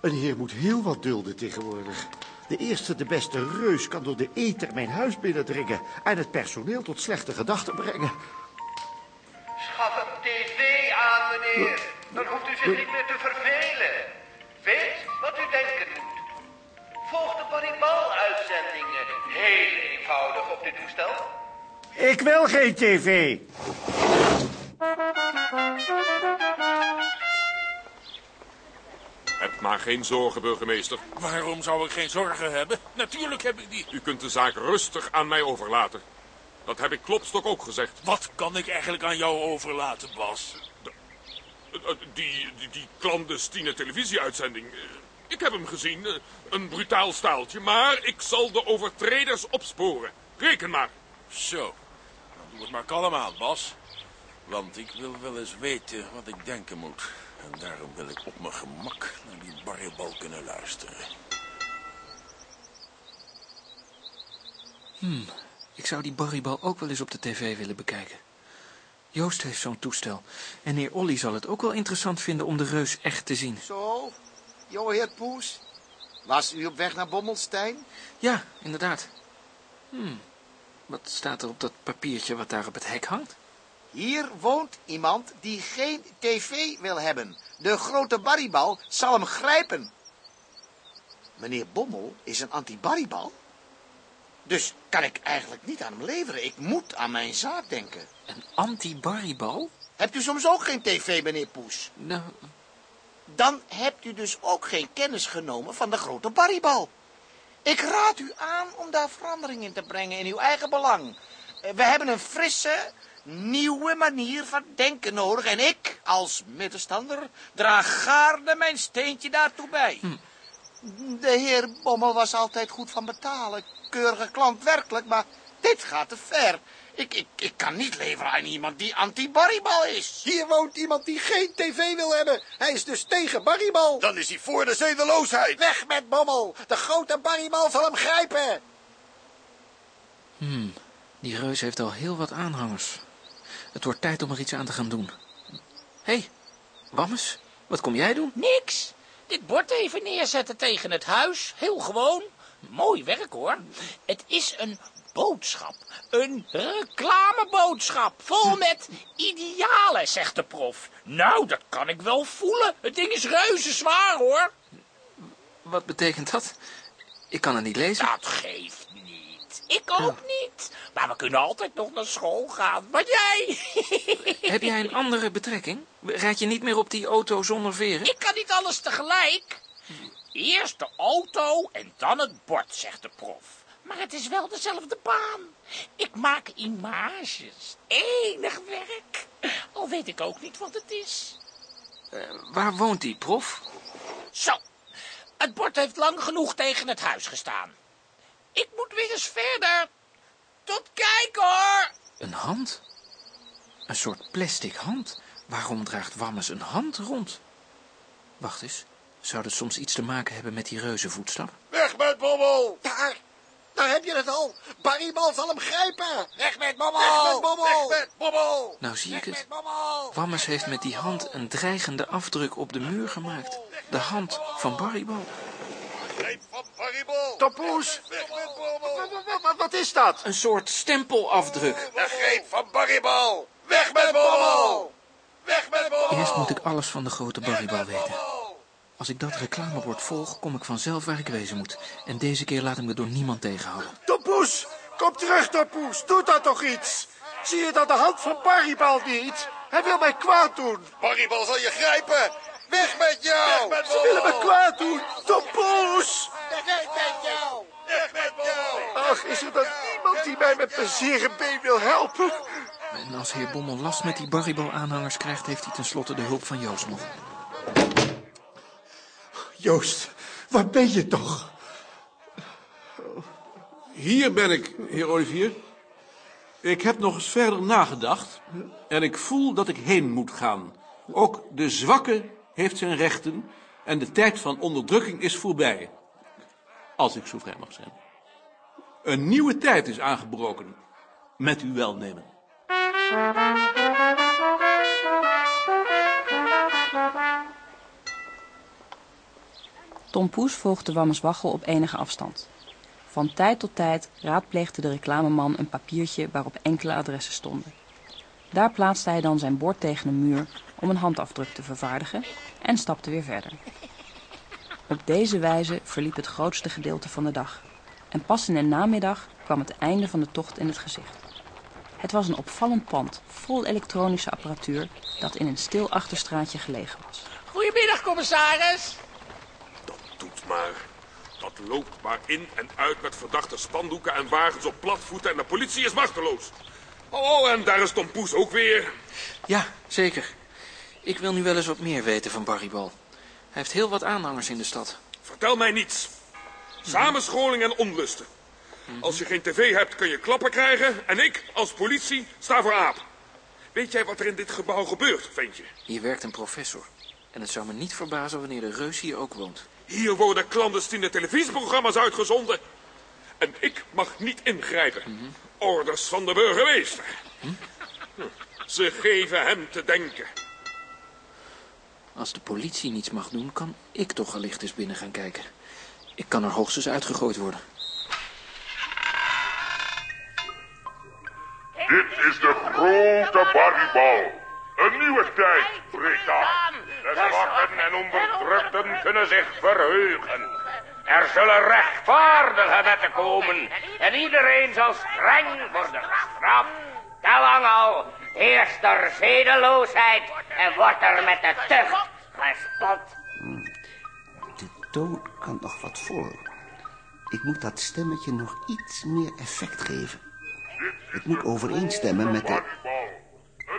Een heer moet heel wat dulden tegenwoordig. De eerste, de beste reus kan door de eter mijn huis binnendringen... en het personeel tot slechte gedachten brengen. Schaf een tv aan, meneer. Dan hoeft u zich niet meer te vervelen. Weet wat u denken moet. Volg de Barribal-uitzendingen. Heel eenvoudig op dit toestel. Ik wil geen tv. Heb maar geen zorgen, burgemeester. Waarom zou ik geen zorgen hebben? Natuurlijk heb ik die. U kunt de zaak rustig aan mij overlaten. Dat heb ik Klopstok ook gezegd. Wat kan ik eigenlijk aan jou overlaten, Bas? Eh, eh, Die, die, die clandestine televisieuitzending. eh, Ik heb hem gezien. Een brutaal staaltje. Maar ik zal de overtreders opsporen. Reken maar. Zo, dan doe het maar kalm aan, Bas. Want ik wil wel eens weten wat ik denken moet. En daarom wil ik op mijn gemak naar die barrebal kunnen luisteren. Hmm, ik zou die barribal ook wel eens op de tv willen bekijken. Joost heeft zo'n toestel. En heer Olly zal het ook wel interessant vinden om de reus echt te zien. Zo, jongeheer Poes. Was u op weg naar Bommelstein? Ja, inderdaad. Hmm, wat staat er op dat papiertje wat daar op het hek hangt? Hier woont iemand die geen tv wil hebben. De grote barribal zal hem grijpen. Meneer Bommel is een anti-barribal. Dus kan ik eigenlijk niet aan hem leveren. Ik moet aan mijn zaak denken. Een anti-barribal? Hebt u soms ook geen tv, meneer Poes? Nou, Dan hebt u dus ook geen kennis genomen van de grote barribal. Ik raad u aan om daar verandering in te brengen in uw eigen belang. Eh, We hebben een frisse, nieuwe manier van denken nodig. En ik, als middenstander, draag gaarne mijn steentje daartoe bij. De heer Bommel was altijd goed van betalen. Keurige klant werkelijk, maar dit gaat te ver. Ik, ik, ik kan niet leveren aan iemand die anti-barribal is. Hier woont iemand die geen tv wil hebben. Hij is dus tegen Barribal. Dan is hij voor de zedeloosheid. Weg met Bommel. De grote Barribal zal hem grijpen. Hmm, die reus heeft al heel wat aanhangers. Het wordt tijd om er iets aan te gaan doen. Hé, hey, Wammes, wat kom jij doen? Niks. Dit bord even neerzetten tegen het huis. Heel gewoon. Mooi werk hoor. Het is een boodschap. Een reclameboodschap. Vol met idealen, zegt de prof. Nou, dat kan ik wel voelen. Het ding is reuze zwaar hoor. Wat betekent dat? Ik kan het niet lezen. Dat geeft. Ik ook niet. Maar we kunnen altijd nog naar school gaan. Maar jij? Heb jij een andere betrekking? Rijd je niet meer op die auto zonder veren? Ik kan niet alles tegelijk. Eerst de auto en dan het bord, zegt de prof. Maar het is wel dezelfde baan. Ik maak images. Enig werk. Al weet ik ook niet wat het is. Eh, waar woont die prof? Zo. Het bord heeft lang genoeg tegen het huis gestaan. Ik moet weer eens verder. Tot kijk hoor. Een hand? Een soort plastic hand? Waarom draagt Wammes een hand rond? Wacht eens, zou dat soms iets te maken hebben met die reuzenvoetstap? Weg met Bommel. Daar. Daar heb je het al. Barribal zal hem grijpen. Weg met Bommel. Weg met Bommel. Weg met Bommel. Nou zie ik het. Wammes heeft met die hand een dreigende afdruk op de muur gemaakt. De hand van Barribal. Topoes. Wat, is dat? Een soort stempelafdruk. De greep van Barribal. Weg met Bommel. Weg met Bommel. Eerst moet ik alles van de grote Barribal weten. Als ik dat reclamebord volg, kom ik vanzelf waar ik wezen moet. En deze keer laat ik me door niemand tegenhouden. Topoes, kom terug, Topoes. Doe dat toch iets. Zie je dat de hand van Barribal niet? Hij wil mij kwaad doen. Barribal zal je grijpen. Weg met jou. Weg met Ze willen me kwaad doen. Topoes. Weg met jou. Weg met jou. Ach, is er dan niemand die mij met mijn zere been wil helpen? En als heer Bommel last met die Barribal-aanhangers krijgt, heeft hij tenslotte de hulp van Joost nog. Joost, waar ben je toch? Hier ben ik, heer Olivier. Ik heb nog eens verder nagedacht en ik voel dat ik heen moet gaan. Ook de zwakke heeft zijn rechten en de tijd van onderdrukking is voorbij. Als ik zo vrij mag zijn. Een nieuwe tijd is aangebroken. Met uw welnemen. Tom Poes volgde Wammerswaggel op enige afstand. Van tijd tot tijd raadpleegde de reclameman een papiertje waarop enkele adressen stonden. Daar plaatste hij dan zijn bord tegen een muur om een handafdruk te vervaardigen en stapte weer verder. Op deze wijze verliep het grootste gedeelte van de dag. En pas in de namiddag kwam het einde van de tocht in het gezicht. Het was een opvallend pand, vol elektronische apparatuur, dat in een stil achterstraatje gelegen was. Goedemiddag, commissaris. Doet maar. Dat loopt maar in en uit met verdachte spandoeken en wagens op platvoeten en de politie is machteloos. Oh, en daar is Tom Poes ook weer. Ja, zeker. Ik wil nu wel eens wat meer weten van Barry Bal. Hij heeft heel wat aanhangers in de stad. Vertel mij niets. Samenscholing en onlusten. Als je geen tv hebt, kun je klappen krijgen. En ik, als politie, sta voor aap. Weet jij wat er in dit gebouw gebeurt, ventje? Hier werkt een professor. En het zou me niet verbazen wanneer de reus hier ook woont. Hier worden clandestine televisieprogramma's uitgezonden. En ik mag niet ingrijpen. Orders van de burgemeester. Hm, Ze geven hem te denken. Als de politie niets mag doen, kan ik toch allicht eens binnen gaan kijken. Ik kan er hoogstens uitgegooid worden. Dit is de grote Barrybal. Een nieuwe tijd breekt aan. De zwakken en onderdrukten kunnen zich verheugen. Er zullen rechtvaardige wetten komen. En iedereen zal streng worden gestraft. Te lang al heerst er zedeloosheid en wordt er met de tucht gespot. De toon kan nog wat voller. Ik moet dat stemmetje nog iets meer effect geven. Het moet overeenstemmen met de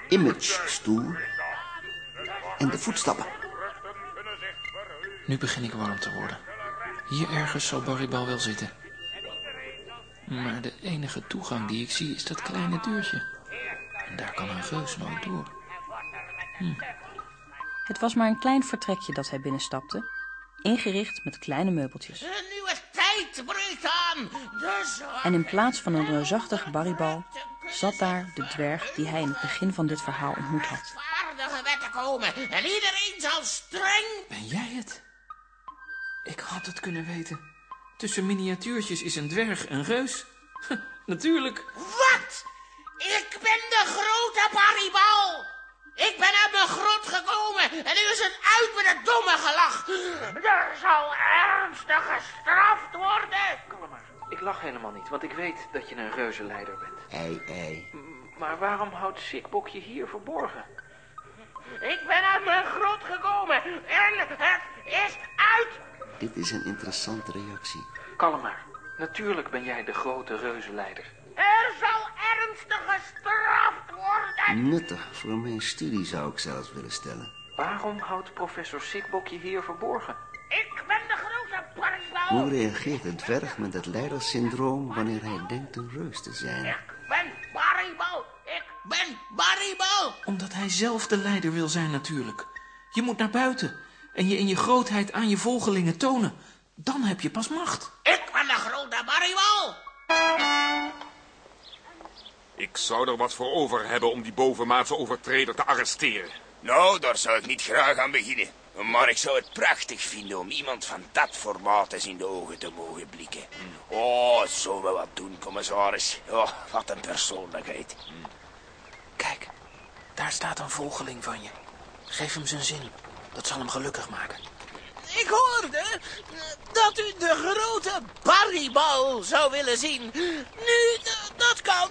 image-stoel en de voetstappen. Nu begin ik warm te worden. Hier ergens zal Barry Bal wel zitten. Maar de enige toegang die ik zie is dat kleine deurtje. En daar kan een reus nooit door. Hm. Het was maar een klein vertrekje dat hij binnenstapte, ingericht met kleine meubeltjes. Een nieuwe tijd breekt aan. En in plaats van een reusachtige barrybal zat daar de dwerg die hij in het begin van dit verhaal ontmoet had. rechtvaardige wetten komen. En iedereen zal streng... Ben jij het? Ik had het kunnen weten. Tussen miniatuurtjes is een dwerg een reus. Natuurlijk. Wat? Ik ben de grote Barrybal. Ik ben uit mijn grot gekomen en nu is het uit met het domme gelach. Er zal ernstig gestraft worden. Kalm maar. Ik lach helemaal niet, want ik weet dat je een reuzenleider bent. Ei, ei. Maar waarom houdt Sikbok je hier verborgen? Ik ben uit mijn grot gekomen en het is uit. Dit is een interessante reactie. Kalm maar. Natuurlijk ben jij de grote reuzenleider. Er zal ernstig gestraft worden. Nuttig voor mijn studie zou ik zelfs willen stellen. Waarom houdt professor Sikbok je hier verborgen? Ik ben de grote Barrybal. Hoe reageert het dwerg met het leidersyndroom wanneer hij denkt een reus te zijn? Ik ben Barrybal. Ik ben Barrybal. Omdat hij zelf de leider wil zijn natuurlijk. Je moet naar buiten en je in je grootheid aan je volgelingen tonen. Dan heb je pas macht. Ik ben de grote Barrybal. Ik zou er wat voor over hebben om die bovenmaatse overtreder te arresteren. Nou, daar zou ik niet graag aan beginnen. Maar ik zou het prachtig vinden om iemand van dat formaat eens in de ogen te mogen blikken. Oh, het zou wel wat doen, commissaris. Oh, wat een persoonlijkheid. Kijk, daar staat een volgeling van je. Geef hem zijn zin. Dat zal hem gelukkig maken. Ik hoorde dat u de grote Barrybal zou willen zien. Nu, dat kan.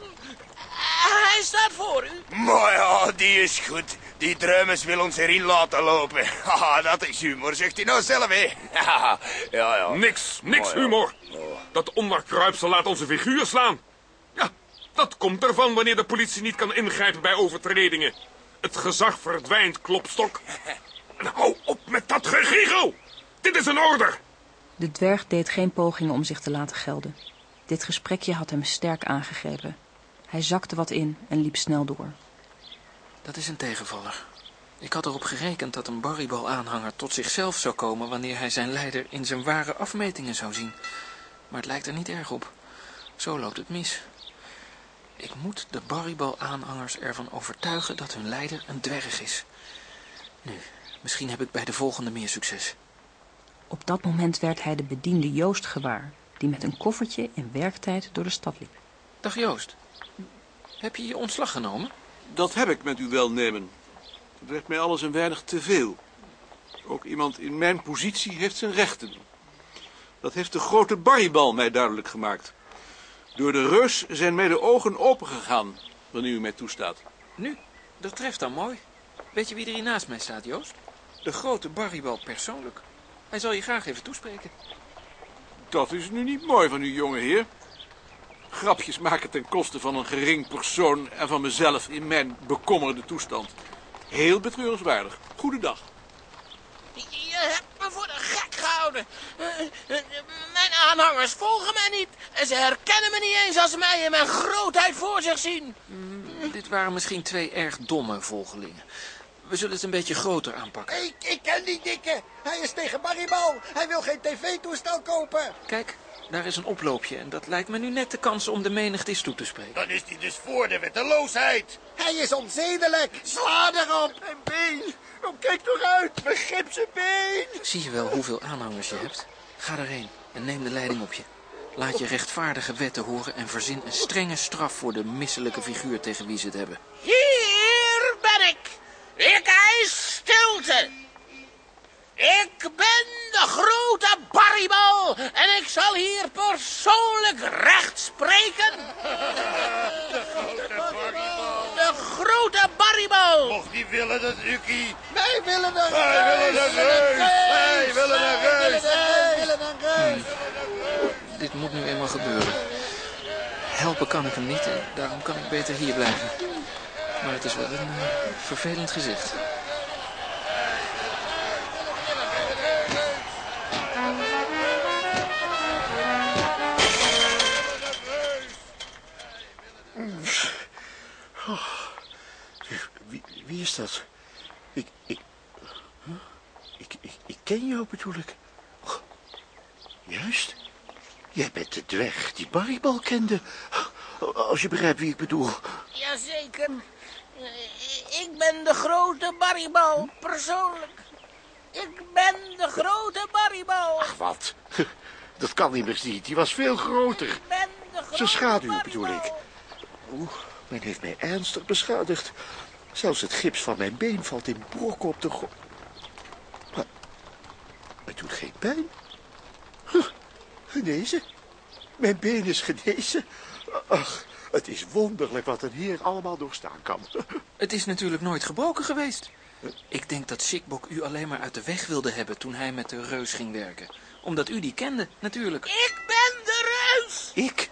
Hij staat voor u. Maar ja, die is goed. Die druimes wil ons erin laten lopen. Haha, dat is humor, zegt hij nou zelf, hè. Haha, ja, ja. Niks, niks Oh, ja. humor. Dat onderkruipsel laat onze figuur slaan. Ja, dat komt ervan wanneer de politie niet kan ingrijpen bij overtredingen. Het gezag verdwijnt, klopstok. Hou op met dat gegiegel. Dit is een order. De dwerg deed geen pogingen om zich te laten gelden. Dit gesprekje had hem sterk aangegrepen. Hij zakte wat in en liep snel door. Dat is een tegenvaller. Ik had erop gerekend dat een Barrybal-aanhanger tot zichzelf zou komen wanneer hij zijn leider in zijn ware afmetingen zou zien. Maar het lijkt er niet erg op. Zo loopt het mis. Ik moet de Barrybal-aanhangers ervan overtuigen dat hun leider een dwerg is. Nu, misschien heb ik bij de volgende meer succes. Op dat moment werd hij de bediende Joost gewaar, die met een koffertje in werktijd door de stad liep. Dag Joost. Heb je je ontslag genomen? Dat heb ik met uw welnemen. Het werd mij alles een weinig te veel. Ook iemand in mijn positie heeft zijn rechten. Dat heeft de grote barrybal mij duidelijk gemaakt. Door de reus zijn mij de ogen opengegaan, wanneer u mij toestaat. Nu, dat treft dan mooi. Weet je wie er hier naast mij staat, Joost? De grote barrybal persoonlijk. Hij zal je graag even toespreken. Dat is nu niet mooi van u, jonge heer. Grapjes maken ten koste van een gering persoon en van mezelf in mijn bekommerde toestand. Heel betreurenswaardig. Goedendag. Je hebt me voor de gek gehouden. Eh, eh, Mijn aanhangers volgen mij niet. En ze herkennen me niet eens als ze mij in mijn grootheid voor zich zien. Dit waren misschien twee erg domme volgelingen. We zullen het een beetje groter aanpakken. Ik, ik ken die dikke. Hij is tegen Barrybal. Hij wil geen tv-toestel kopen. Kijk, daar is een oploopje en dat lijkt me nu net de kans om de menigte eens toe te spreken. Dan is hij dus voor de wetteloosheid. Hij is onzedelijk. Sla erop. Mijn been. Oh, kijk toch uit. Mijn gipsen been. Zie je wel hoeveel aanhangers je hebt? Ga erheen en neem de leiding op je. Laat je rechtvaardige wetten horen en verzin een strenge straf voor de misselijke figuur tegen wie ze het hebben. Hier ik. Eis stilte. Ik ben de grote Barrybal en ik zal hier persoonlijk recht spreken. De grote Barrybal. Och, die willen het, Rukie. Wij willen een Wij willen een reus. Wij willen een reus. Wij willen een reus. Dit moet nu eenmaal gebeuren. Helpen kan ik hem niet en daarom kan ik beter hier blijven. Maar het is wel een eh, vervelend gezicht. Oh. Wie, wie is dat? Ik, ik, huh? ik, ik, ik ken jou bedoel ik. Oh, Juist. Jij bent de dwerg die Barrybal kende. Als je begrijpt wie ik bedoel. Jazeker. Eh, Ik ben de grote Barrybal, persoonlijk. Ik ben de grote Barrybal. Ach, wat? Dat kan immers niet. Die was veel groter. ben de grote Zijn schaduw bedoel ik. Oeh, men heeft mij ernstig beschadigd. Zelfs het gips van mijn been valt in brokken op de grond. Maar het doet geen pijn. Huh, genezen. Mijn been is genezen. Ach, het is wonderlijk wat een heer allemaal doorstaan kan. Het is natuurlijk nooit gebroken geweest. Ik denk dat Sikbok u alleen maar uit de weg wilde hebben toen hij met de reus ging werken. Omdat u die kende, natuurlijk. Ik ben de reus. Ik?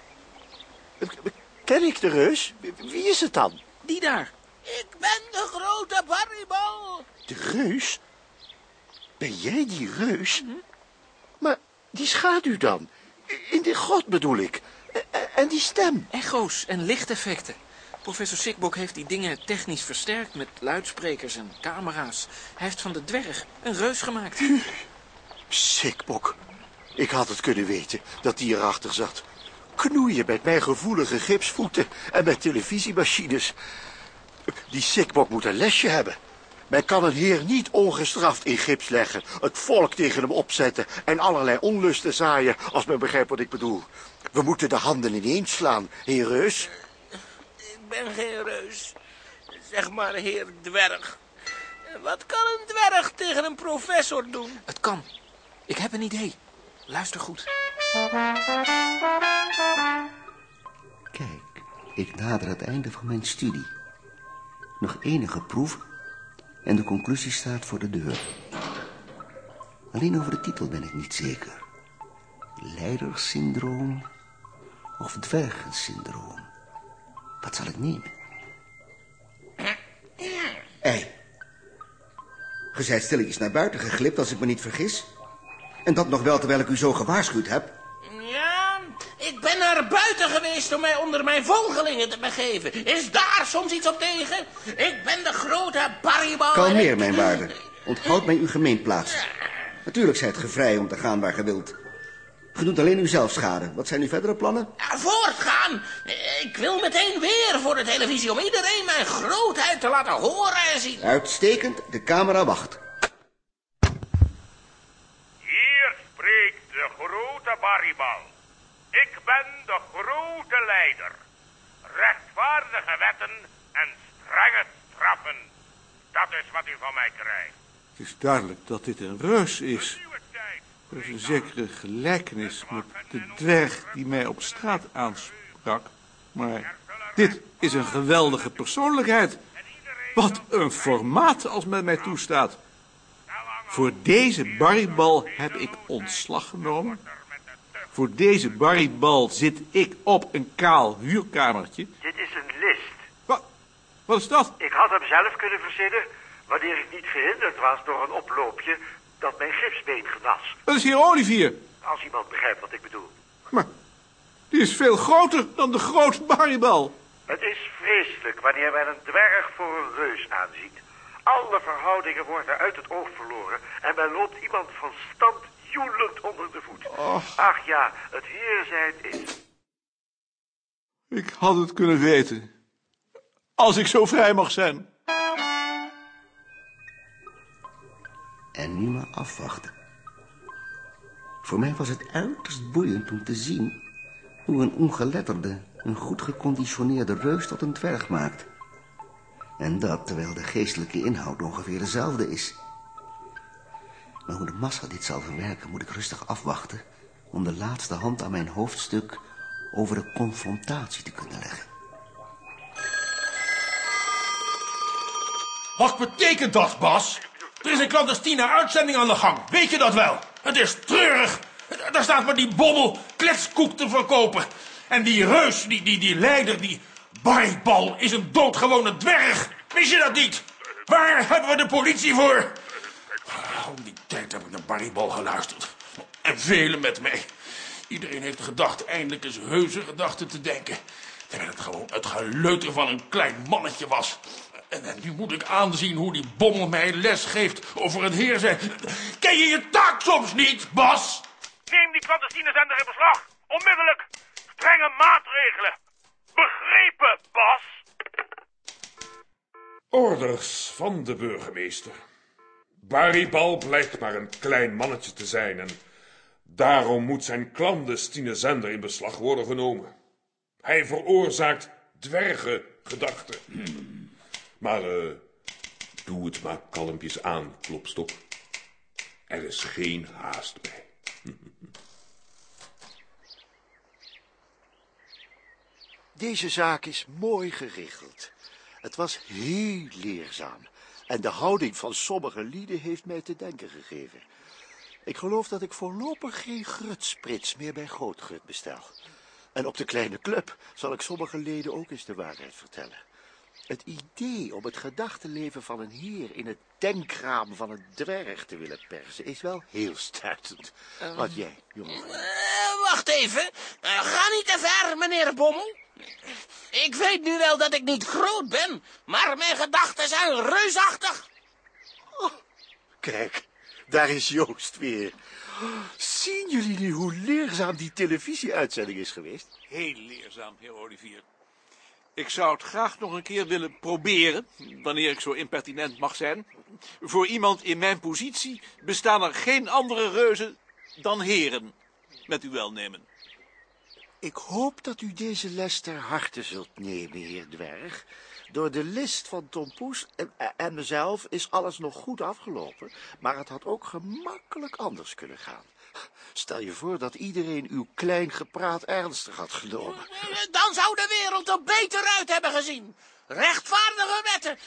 Ken ik de reus? Wie is het dan? Die daar. Ik ben de grote Barrybal. De reus? Ben jij die reus? Maar die schaduw dan? In de grot bedoel ik. En die stem? Echo's en lichteffecten. Professor Sikbok heeft die dingen technisch versterkt met luidsprekers en camera's. Hij heeft van de dwerg een reus gemaakt. Sikbok. Ik had het kunnen weten dat die erachter zat. Knoeien met mijn gevoelige gipsvoeten en met televisiemachines. Die Sikbok moet een lesje hebben. Men kan een heer niet ongestraft in gips leggen, het volk tegen hem opzetten en allerlei onlusten zaaien, als men begrijpt wat ik bedoel. We moeten de handen ineens slaan, heer Reus. Ik ben geen reus. Zeg maar, heer dwerg. Wat kan een dwerg tegen een professor doen? Het kan. Ik heb een idee. Luister goed. Kijk, ik nader het einde van mijn studie. Nog enige proeven en de conclusie staat voor de deur. Alleen over de titel ben ik niet zeker. Leidersyndroom of dwergensyndroom. Wat zal ik nemen? Ei. Ge zijt stilletjes naar buiten geglipt, als ik me niet vergis. En dat nog wel terwijl ik u zo gewaarschuwd heb. Ja, ik ben naar buiten geweest om mij onder mijn volgelingen te begeven. Is daar soms iets op tegen? Ik ben de grote Barrybal. en Kalmeer, mijn waarde. Onthoud mij uw gemeenplaats. Natuurlijk zijt ge vrij om te gaan waar ge wilt. Ge doet alleen uzelf schade. Wat zijn uw verdere plannen? Ja, Voortgaan. Ik wil meteen weer voor de televisie om iedereen mijn grootheid te laten horen en zien. Uitstekend, de camera wacht. Hier grote barrybal. Ik ben de grote leider. Rechtvaardige wetten en strenge straffen. Dat is wat u van mij krijgt. Het is duidelijk dat dit een reus is. Er is een zekere gelijkenis met de dwerg die mij op straat aansprak. Maar dit is een geweldige persoonlijkheid. Wat een formaat als men mij toestaat. Voor deze barrybal heb ik ontslag genomen. Voor deze barrybal zit ik op een kaal huurkamertje. Dit is een list. Wat, wat is dat? Ik had hem zelf kunnen verzinnen wanneer ik niet gehinderd was door een oploopje dat mijn gipsbeen genas. Dat is hier Olivier. Als iemand begrijpt wat ik bedoel. Maar die is veel groter dan de grote barrybal. Het is vreselijk wanneer men een dwerg voor een reus aanziet. Alle verhoudingen worden uit het oog verloren en men loopt iemand van stand joelend onder de voet. Ach ja, het hier zijn is... Ik had het kunnen weten. Als ik zo vrij mag zijn. En nu maar afwachten. Voor mij was het uiterst boeiend om te zien hoe een ongeletterde, een goed geconditioneerde reus tot een dwerg maakt. En dat terwijl de geestelijke inhoud ongeveer dezelfde is. Maar hoe de massa dit zal verwerken, moet ik rustig afwachten... om de laatste hand aan mijn hoofdstuk over de confrontatie te kunnen leggen. Wat betekent dat, Bas? Er is een clandestine uitzending aan de gang. Weet je dat wel? Het is treurig. Daar staat maar die bommel kletskoek te verkopen. En die reus, die, die, die leider, die barrybal, is een doodgewone dwerg. Wist je dat niet? Waar hebben we de politie voor? Al die tijd heb ik naar barrybal geluisterd. En velen met mij. Iedereen heeft de gedachte eindelijk eens heuse gedachten te denken. Terwijl het gewoon het geleuter van een klein mannetje was. En, en nu moet ik aanzien hoe die bommel mij les geeft over het heer zijn. Ken je je taak soms niet, Bas? Neem die clandestine zender in beslag. Onmiddellijk. Strenge maatregelen. Begrepen, Bas? Orders van de burgemeester. Barrybal blijkt maar een klein mannetje te zijn en daarom moet zijn clandestine zender in beslag worden genomen. Hij veroorzaakt dwergengedachten. Maar eh, doe het maar kalmpjes aan, klopstok. Er is geen haast bij. Deze zaak is mooi geregeld. Het was heel leerzaam. En de houding van sommige lieden heeft mij te denken gegeven. Ik geloof dat ik voorlopig geen grutsprits meer bij Grootgrut bestel. En op de kleine club zal ik sommige leden ook eens de waarheid vertellen. Het idee om het gedachtenleven van een heer in het denkraam van een dwerg te willen persen is wel heel stuitend. Wat jij, jongen. Eh, wacht even. Eh, ga niet te ver, meneer Bommel. Ik weet nu wel dat ik niet groot ben, maar mijn gedachten zijn reusachtig. Kijk, daar is Joost weer. Zien jullie nu hoe leerzaam die televisieuitzending is geweest? Heel leerzaam, heer Olivier. Ik zou het graag nog een keer willen proberen, wanneer ik zo impertinent mag zijn. Voor iemand in mijn positie bestaan er geen andere reuzen dan heren, met uw welnemen. Ik hoop dat u deze les ter harte zult nemen, heer Dwerg. Door de list van Tom Poes en, en mezelf is alles nog goed afgelopen, maar het had ook gemakkelijk anders kunnen gaan. Stel je voor dat iedereen uw klein gepraat ernstig had genomen. Dan zou de wereld er beter uit hebben gezien. Rechtvaardige wetten,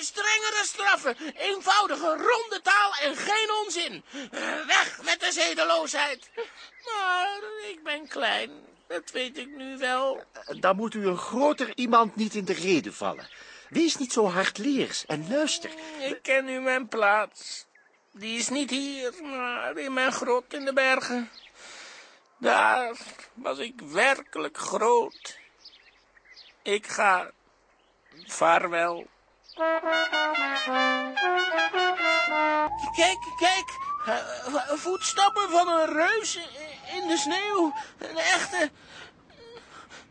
strengere straffen, eenvoudige ronde taal en geen onzin. Weg met de zedeloosheid. Maar ik ben klein, dat weet ik nu wel. Dan moet u een groter iemand niet in de reden vallen. Wees niet zo hardleers en luister. Ik ken nu mijn plaats. Die is niet hier, maar in mijn grot in de bergen. Daar was ik werkelijk groot. Ik ga. Vaarwel. Kijk, kijk. Uh, voetstappen van een reus in de sneeuw. Een echte...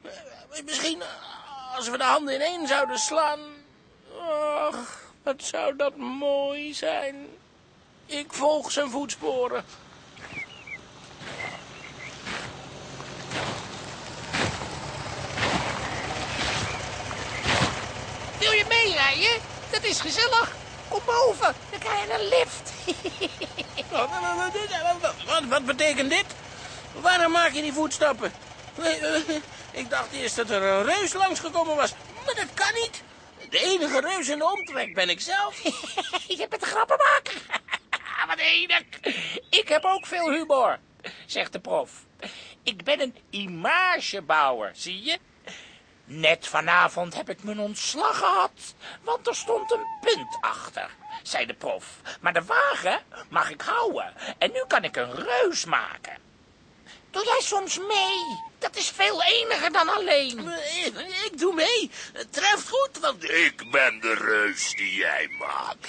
Uh, misschien als we de handen ineen zouden slaan. Och, wat zou dat mooi zijn. Ik volg zijn voetsporen. Wil je meerijden? Dat is gezellig. Kom boven, dan krijg je een lift. Oh, wat, wat, betekent dit? Waarom maak je die voetstappen? Ik dacht eerst dat er een reus langsgekomen was, maar dat kan niet. De enige reus in de omtrek ben ik zelf. je bent een grappenmaker. Ik heb ook veel humor, zegt de prof. Ik ben een imagebouwer, zie je? Net vanavond heb ik mijn ontslag gehad, want er stond een punt achter, zei de prof. Maar de wagen mag ik houden en nu kan ik een reus maken. Doe jij soms mee? Dat is veel eniger dan alleen. Ik, ik doe mee. Het treft goed, want Ik ben de reus die jij maakt.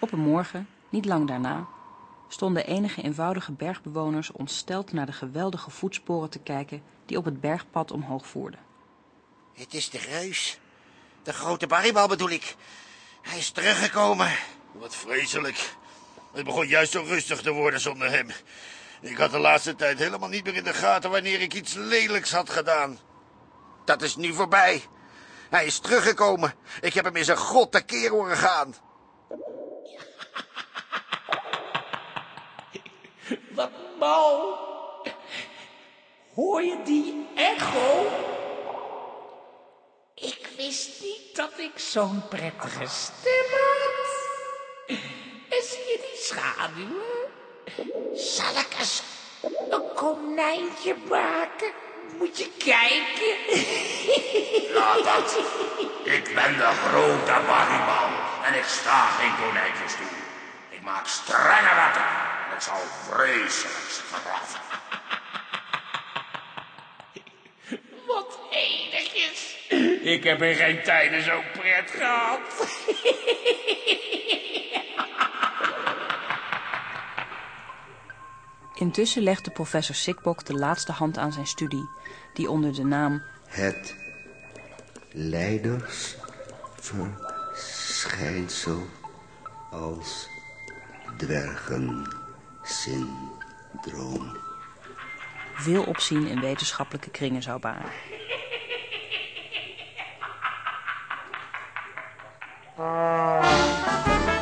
Op een morgen, niet lang daarna, stonden enige eenvoudige bergbewoners ontsteld naar de geweldige voetsporen te kijken die op het bergpad omhoog voerden. Het is de reus. De grote barrybal bedoel ik. Hij is teruggekomen. Wat vreselijk. Het begon juist zo rustig te worden zonder hem. Ik had de laatste tijd helemaal niet meer in de gaten wanneer ik iets lelijks had gedaan. Dat is nu voorbij. Hij is teruggekomen. Ik heb hem in zijn god tekeer horen gaan. Wat mal. Hoor je die echo? Ik wist niet dat ik zo'n prettige stem had. En zie je die schaduwen? Zal ik eens een konijntje maken? Moet je kijken. Laat dat. Ik ben de grote barrybal en ik sta geen konijntjes toe. Ik maak strenge wetten ik zal vreselijk straffen. Wat enigjes. Ik heb in geen tijden zo pret gehad. Intussen legde professor Sikbok de laatste hand aan zijn studie, die onder de naam Het leidersverschijnsel als dwergensyndroom. veel opzien in wetenschappelijke kringen zou baren. Ah.